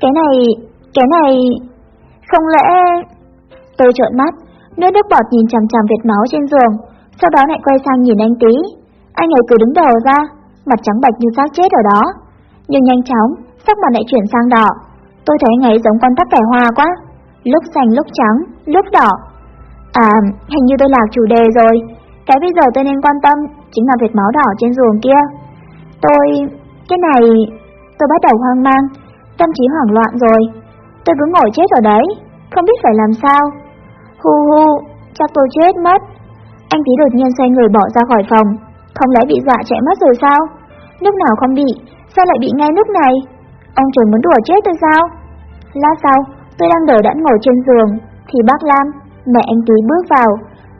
Cái này... cái này... Không lẽ... Tôi trợn mắt, nước nước bọt nhìn chằm chằm vệt máu trên giường, sau đó lại quay sang nhìn anh tí. Anh ấy cứ đứng đầu ra, mặt trắng bạch như xác chết ở đó. Nhưng nhanh chóng, sắc mặt lại chuyển sang đỏ. Tôi thấy anh ấy giống con tắc kẻ hoa quá. Lúc xanh lúc trắng, lúc đỏ. À, hình như tôi lạc chủ đề rồi. Cái bây giờ tôi nên quan tâm chính là vệt máu đỏ trên giường kia. Tôi... cái này... Tôi bắt đầu hoang mang, tâm trí hoảng loạn rồi. Tôi cứ ngồi chết ở đấy, không biết phải làm sao. Hu hu, chắc tôi chết mất. Anh tí đột nhiên xoay người bỏ ra khỏi phòng, không lẽ bị dọa chạy mất rồi sao? Lúc nào không bị, sao lại bị ngay lúc này? Ông trời muốn đùa chết tôi sao? Lát sau, tôi đang đỡ đẫn ngồi trên giường, thì bác Lam, mẹ anh tí bước vào.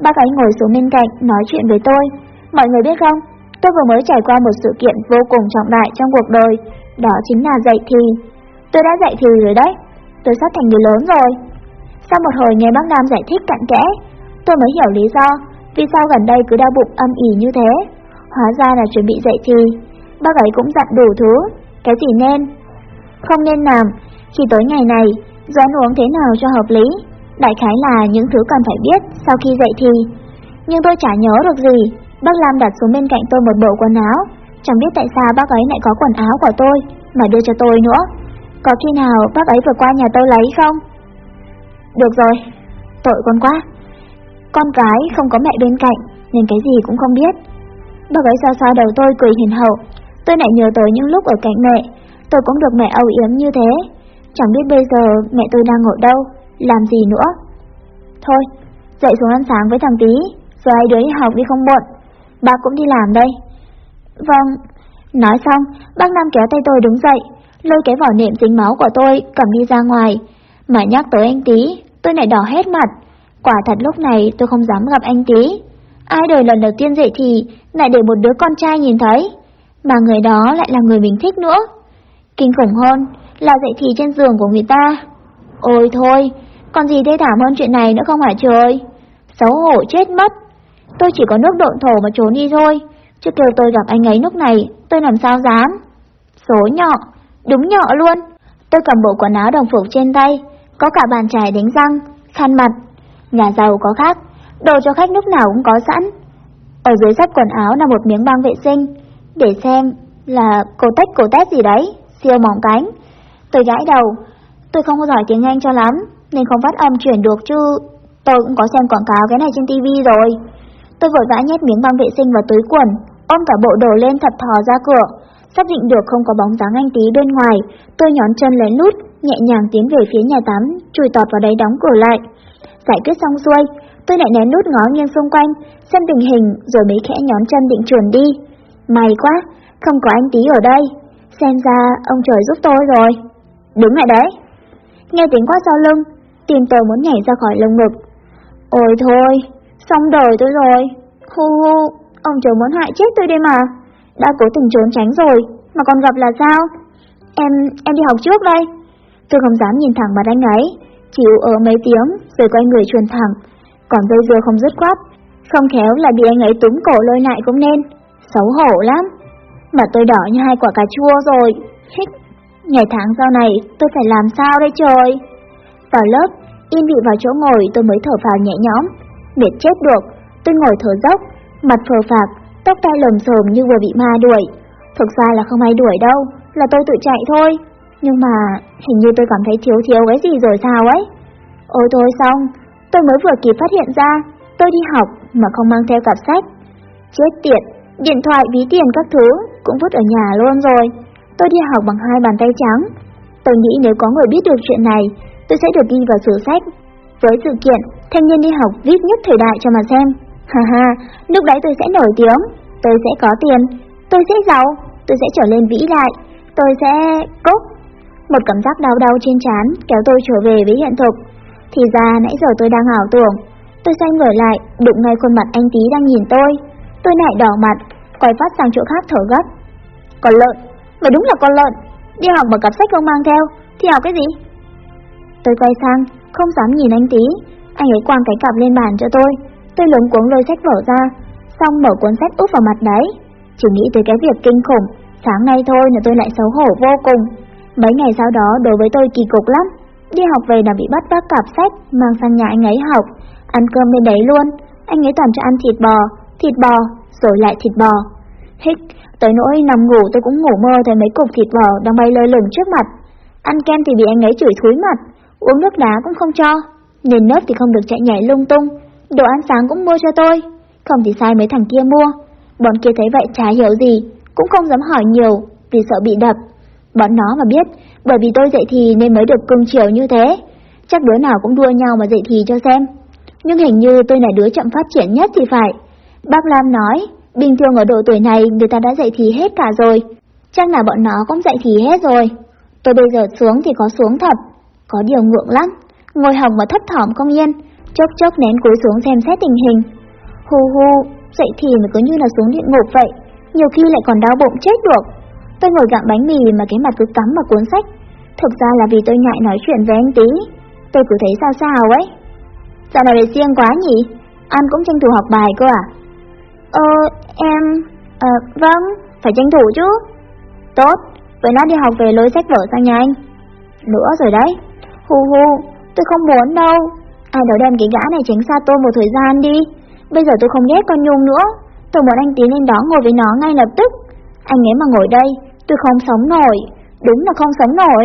Bác ấy ngồi xuống bên cạnh nói chuyện với tôi. Mọi người biết không, tôi vừa mới trải qua một sự kiện vô cùng trọng đại trong cuộc đời, đó chính là dạy thì. Tôi đã dạy thì rồi đấy, tôi sắp thành người lớn rồi. Sau một hồi nghe bác Lam giải thích cặn kẽ, tôi mới hiểu lý do vì sao gần đây cứ đau bụng âm ỉ như thế. Hóa ra là chuẩn bị dạy thì, bác ấy cũng dặn đủ thứ, cái gì nên, không nên làm, khi tối ngày này, do ăn uống thế nào cho hợp lý, đại khái là những thứ cần phải biết sau khi dậy thì. Nhưng tôi chả nhớ được gì, bác Lam đặt xuống bên cạnh tôi một bộ quần áo, chẳng biết tại sao bác ấy lại có quần áo của tôi mà đưa cho tôi nữa. Có khi nào bác ấy vừa qua nhà tôi lấy không? Được rồi, tội con quá. Con cái không có mẹ bên cạnh nên cái gì cũng không biết. Bác ấy xoa xoa đầu tôi cười hiền hậu. Tôi lại nhớ tới những lúc ở cạnh mẹ, tôi cũng được mẹ âu yếm như thế. Chẳng biết bây giờ mẹ tôi đang ở đâu, làm gì nữa. Thôi, dậy xuống ăn sáng với thằng tí, rồi hai đứa đi học đi không muộn. Ba cũng đi làm đây. Vâng. Nói xong, bác Nam kéo tay tôi đứng dậy, lôi cái vỏ niệm dính máu của tôi cầm đi ra ngoài. Mà nhắc tới anh tí, tôi lại đỏ hết mặt. Quả thật lúc này tôi không dám gặp anh tí. Ai đời lần đầu tiên dậy thì lại để một đứa con trai nhìn thấy, mà người đó lại là người mình thích nữa. Kinh khủng hơn là dậy thì trên giường của người ta. Ôi thôi, còn gì thê thảm hơn chuyện này nữa không hả trời? Xấu hổ chết mất. Tôi chỉ có nước độn thổ mà trốn đi thôi, chứ kêu tôi gặp anh ấy lúc này, tôi làm sao dám. Số nhỏ, đúng nhỏ luôn. Tôi cầm bộ quần áo đồng phục trên tay, có cả bàn chải đánh răng, khăn mặt. Nhà giàu có khác, đồ cho khách lúc nào cũng có sẵn. Ở dưới sắt quần áo là một miếng băng vệ sinh, để xem là cổ tách cổ tét gì đấy, siêu mỏng cánh. Tôi gãi đầu, tôi không có giỏi tiếng Anh cho lắm, nên không phát âm chuyển được chứ. Tôi cũng có xem quảng cáo cái này trên TV rồi. Tôi vội vã nhét miếng băng vệ sinh vào túi quần, ôm cả bộ đồ lên thật thò ra cửa. Xác định được không có bóng dáng anh tí bên ngoài, tôi nhón chân lén lút, nhẹ nhàng tiến về phía nhà tắm, chui tọt vào đấy đóng cửa lại. Giải quyết xong xuôi, tôi lại nén nút ngó nghiêng xung quanh, xem tình hình rồi mới khẽ nhón chân định chuồn đi. May quá, không có anh tí ở đây. Xem ra ông trời giúp tôi rồi. Đúng lại đấy. Nghe tiếng quát sau lưng, tim tôi muốn nhảy ra khỏi lồng ngực. Ôi thôi, xong đời tôi rồi. Hu hu, ông trời muốn hại chết tôi đây mà. Đã cố tình trốn tránh rồi, mà còn gặp là sao? Em, em đi học trước đây. Tôi không dám nhìn thẳng mặt anh ấy, chịu ở mấy tiếng rồi quay người truyền thẳng. còn dây dưa không dứt khoát. Không khéo là bị anh ấy túm cổ lôi lại cũng nên. Xấu hổ lắm. Mà tôi đỏ như hai quả cà chua rồi. Hích. Ngày tháng sau này tôi phải làm sao đây trời? Vào lớp, yên vị vào chỗ ngồi tôi mới thở phào nhẹ nhõm. Mệt chết được, tôi ngồi thở dốc, mặt phờ phạc, tóc tai lồm xồm như vừa bị ma đuổi. Thực ra là không ai đuổi đâu, là tôi tự chạy thôi. Nhưng mà hình như tôi cảm thấy thiếu thiếu cái gì rồi sao ấy. Ôi thôi xong, tôi mới vừa kịp phát hiện ra, tôi đi học mà không mang theo cặp sách. Chết tiệt, điện thoại, ví tiền các thứ cũng vứt ở nhà luôn rồi. Tôi đi học bằng hai bàn tay trắng. Tôi nghĩ nếu có người biết được chuyện này, tôi sẽ được đi vào sổ sách. Với sự kiện, thanh niên đi học viết nhất thời đại cho mà xem. Ha ha, lúc đấy tôi sẽ nổi tiếng, tôi sẽ có tiền, tôi sẽ giàu, tôi sẽ trở lên vĩ đại, tôi sẽ... cúc. Một cảm giác đau đau trên trán kéo tôi trở về với hiện thực. Thì ra nãy giờ tôi đang ảo tưởng. Tôi xoay người lại, đụng ngay khuôn mặt anh tí đang nhìn tôi. Tôi lại đỏ mặt, quay phát sang chỗ khác thở gấp. Con lợn, mày đúng là con lợn. Đi học mà cặp sách không mang theo, thì học cái gì? Tôi quay sang, không dám nhìn anh tí. Anh ấy quăng cái cặp lên bàn cho tôi. Tôi lúng cuống lôi sách vở ra, xong mở cuốn sách úp vào mặt đấy. Chỉ nghĩ tới cái việc kinh khủng, sáng nay thôi là tôi lại xấu hổ vô cùng. Mấy ngày sau đó đối với tôi kỳ cục lắm. Đi học về là bị bắt các cặp sách, mang sang nhà anh ấy học, ăn cơm bên đấy luôn. Anh ấy toàn cho ăn thịt bò, thịt bò, rồi lại thịt bò. Hích, tới nỗi nằm ngủ tôi cũng ngủ mơ thấy mấy cục thịt bò đang bay lơ lửng trước mặt. Ăn kem thì bị anh ấy chửi thúi mặt, uống nước đá cũng không cho, nền nớp thì không được chạy nhảy lung tung, đồ ăn sáng cũng mua cho tôi, không thì sai mấy thằng kia mua. Bọn kia thấy vậy chả hiểu gì, cũng không dám hỏi nhiều, vì sợ bị đập. Bọn nó mà biết, bởi vì tôi dậy thì nên mới được cưng chiều như thế. Chắc đứa nào cũng đua nhau mà dậy thì cho xem. Nhưng hình như tôi là đứa chậm phát triển nhất thì phải. Bác Lam nói, bình thường ở độ tuổi này người ta đã dậy thì hết cả rồi. Chắc là bọn nó cũng dậy thì hết rồi. Tôi bây giờ xuống thì có xuống thật. Có điều ngượng lắm. Ngồi học mà thấp thỏm không yên. Chốc chốc nén cúi xuống xem xét tình hình. Hu hu, dậy thì mà cứ như là xuống địa ngục vậy. Nhiều khi lại còn đau bụng chết được. Tôi ngồi gặm bánh mì mà cái mặt cứ cắm vào cuốn sách. Thực ra là vì tôi ngại nói chuyện với anh tí. Tôi cứ thấy sao sao ấy. Dạo này riêng quá nhỉ? Anh cũng tranh thủ học bài cơ à? Ờ, em... Ờ, vâng, phải tranh thủ chứ. Tốt, vậy nó đi học về lối sách vở sang nhà anh. Nữa rồi đấy. Hu hu, tôi không muốn đâu. Ờ, Ai đó đem cái gã này tránh xa tôi một thời gian đi. Bây giờ tôi không ghét con Nhung nữa. Tôi muốn anh tiến lên đó ngồi với nó ngay lập tức. Anh ấy mà ngồi đây, tôi không sống nổi. Đúng là không sống nổi.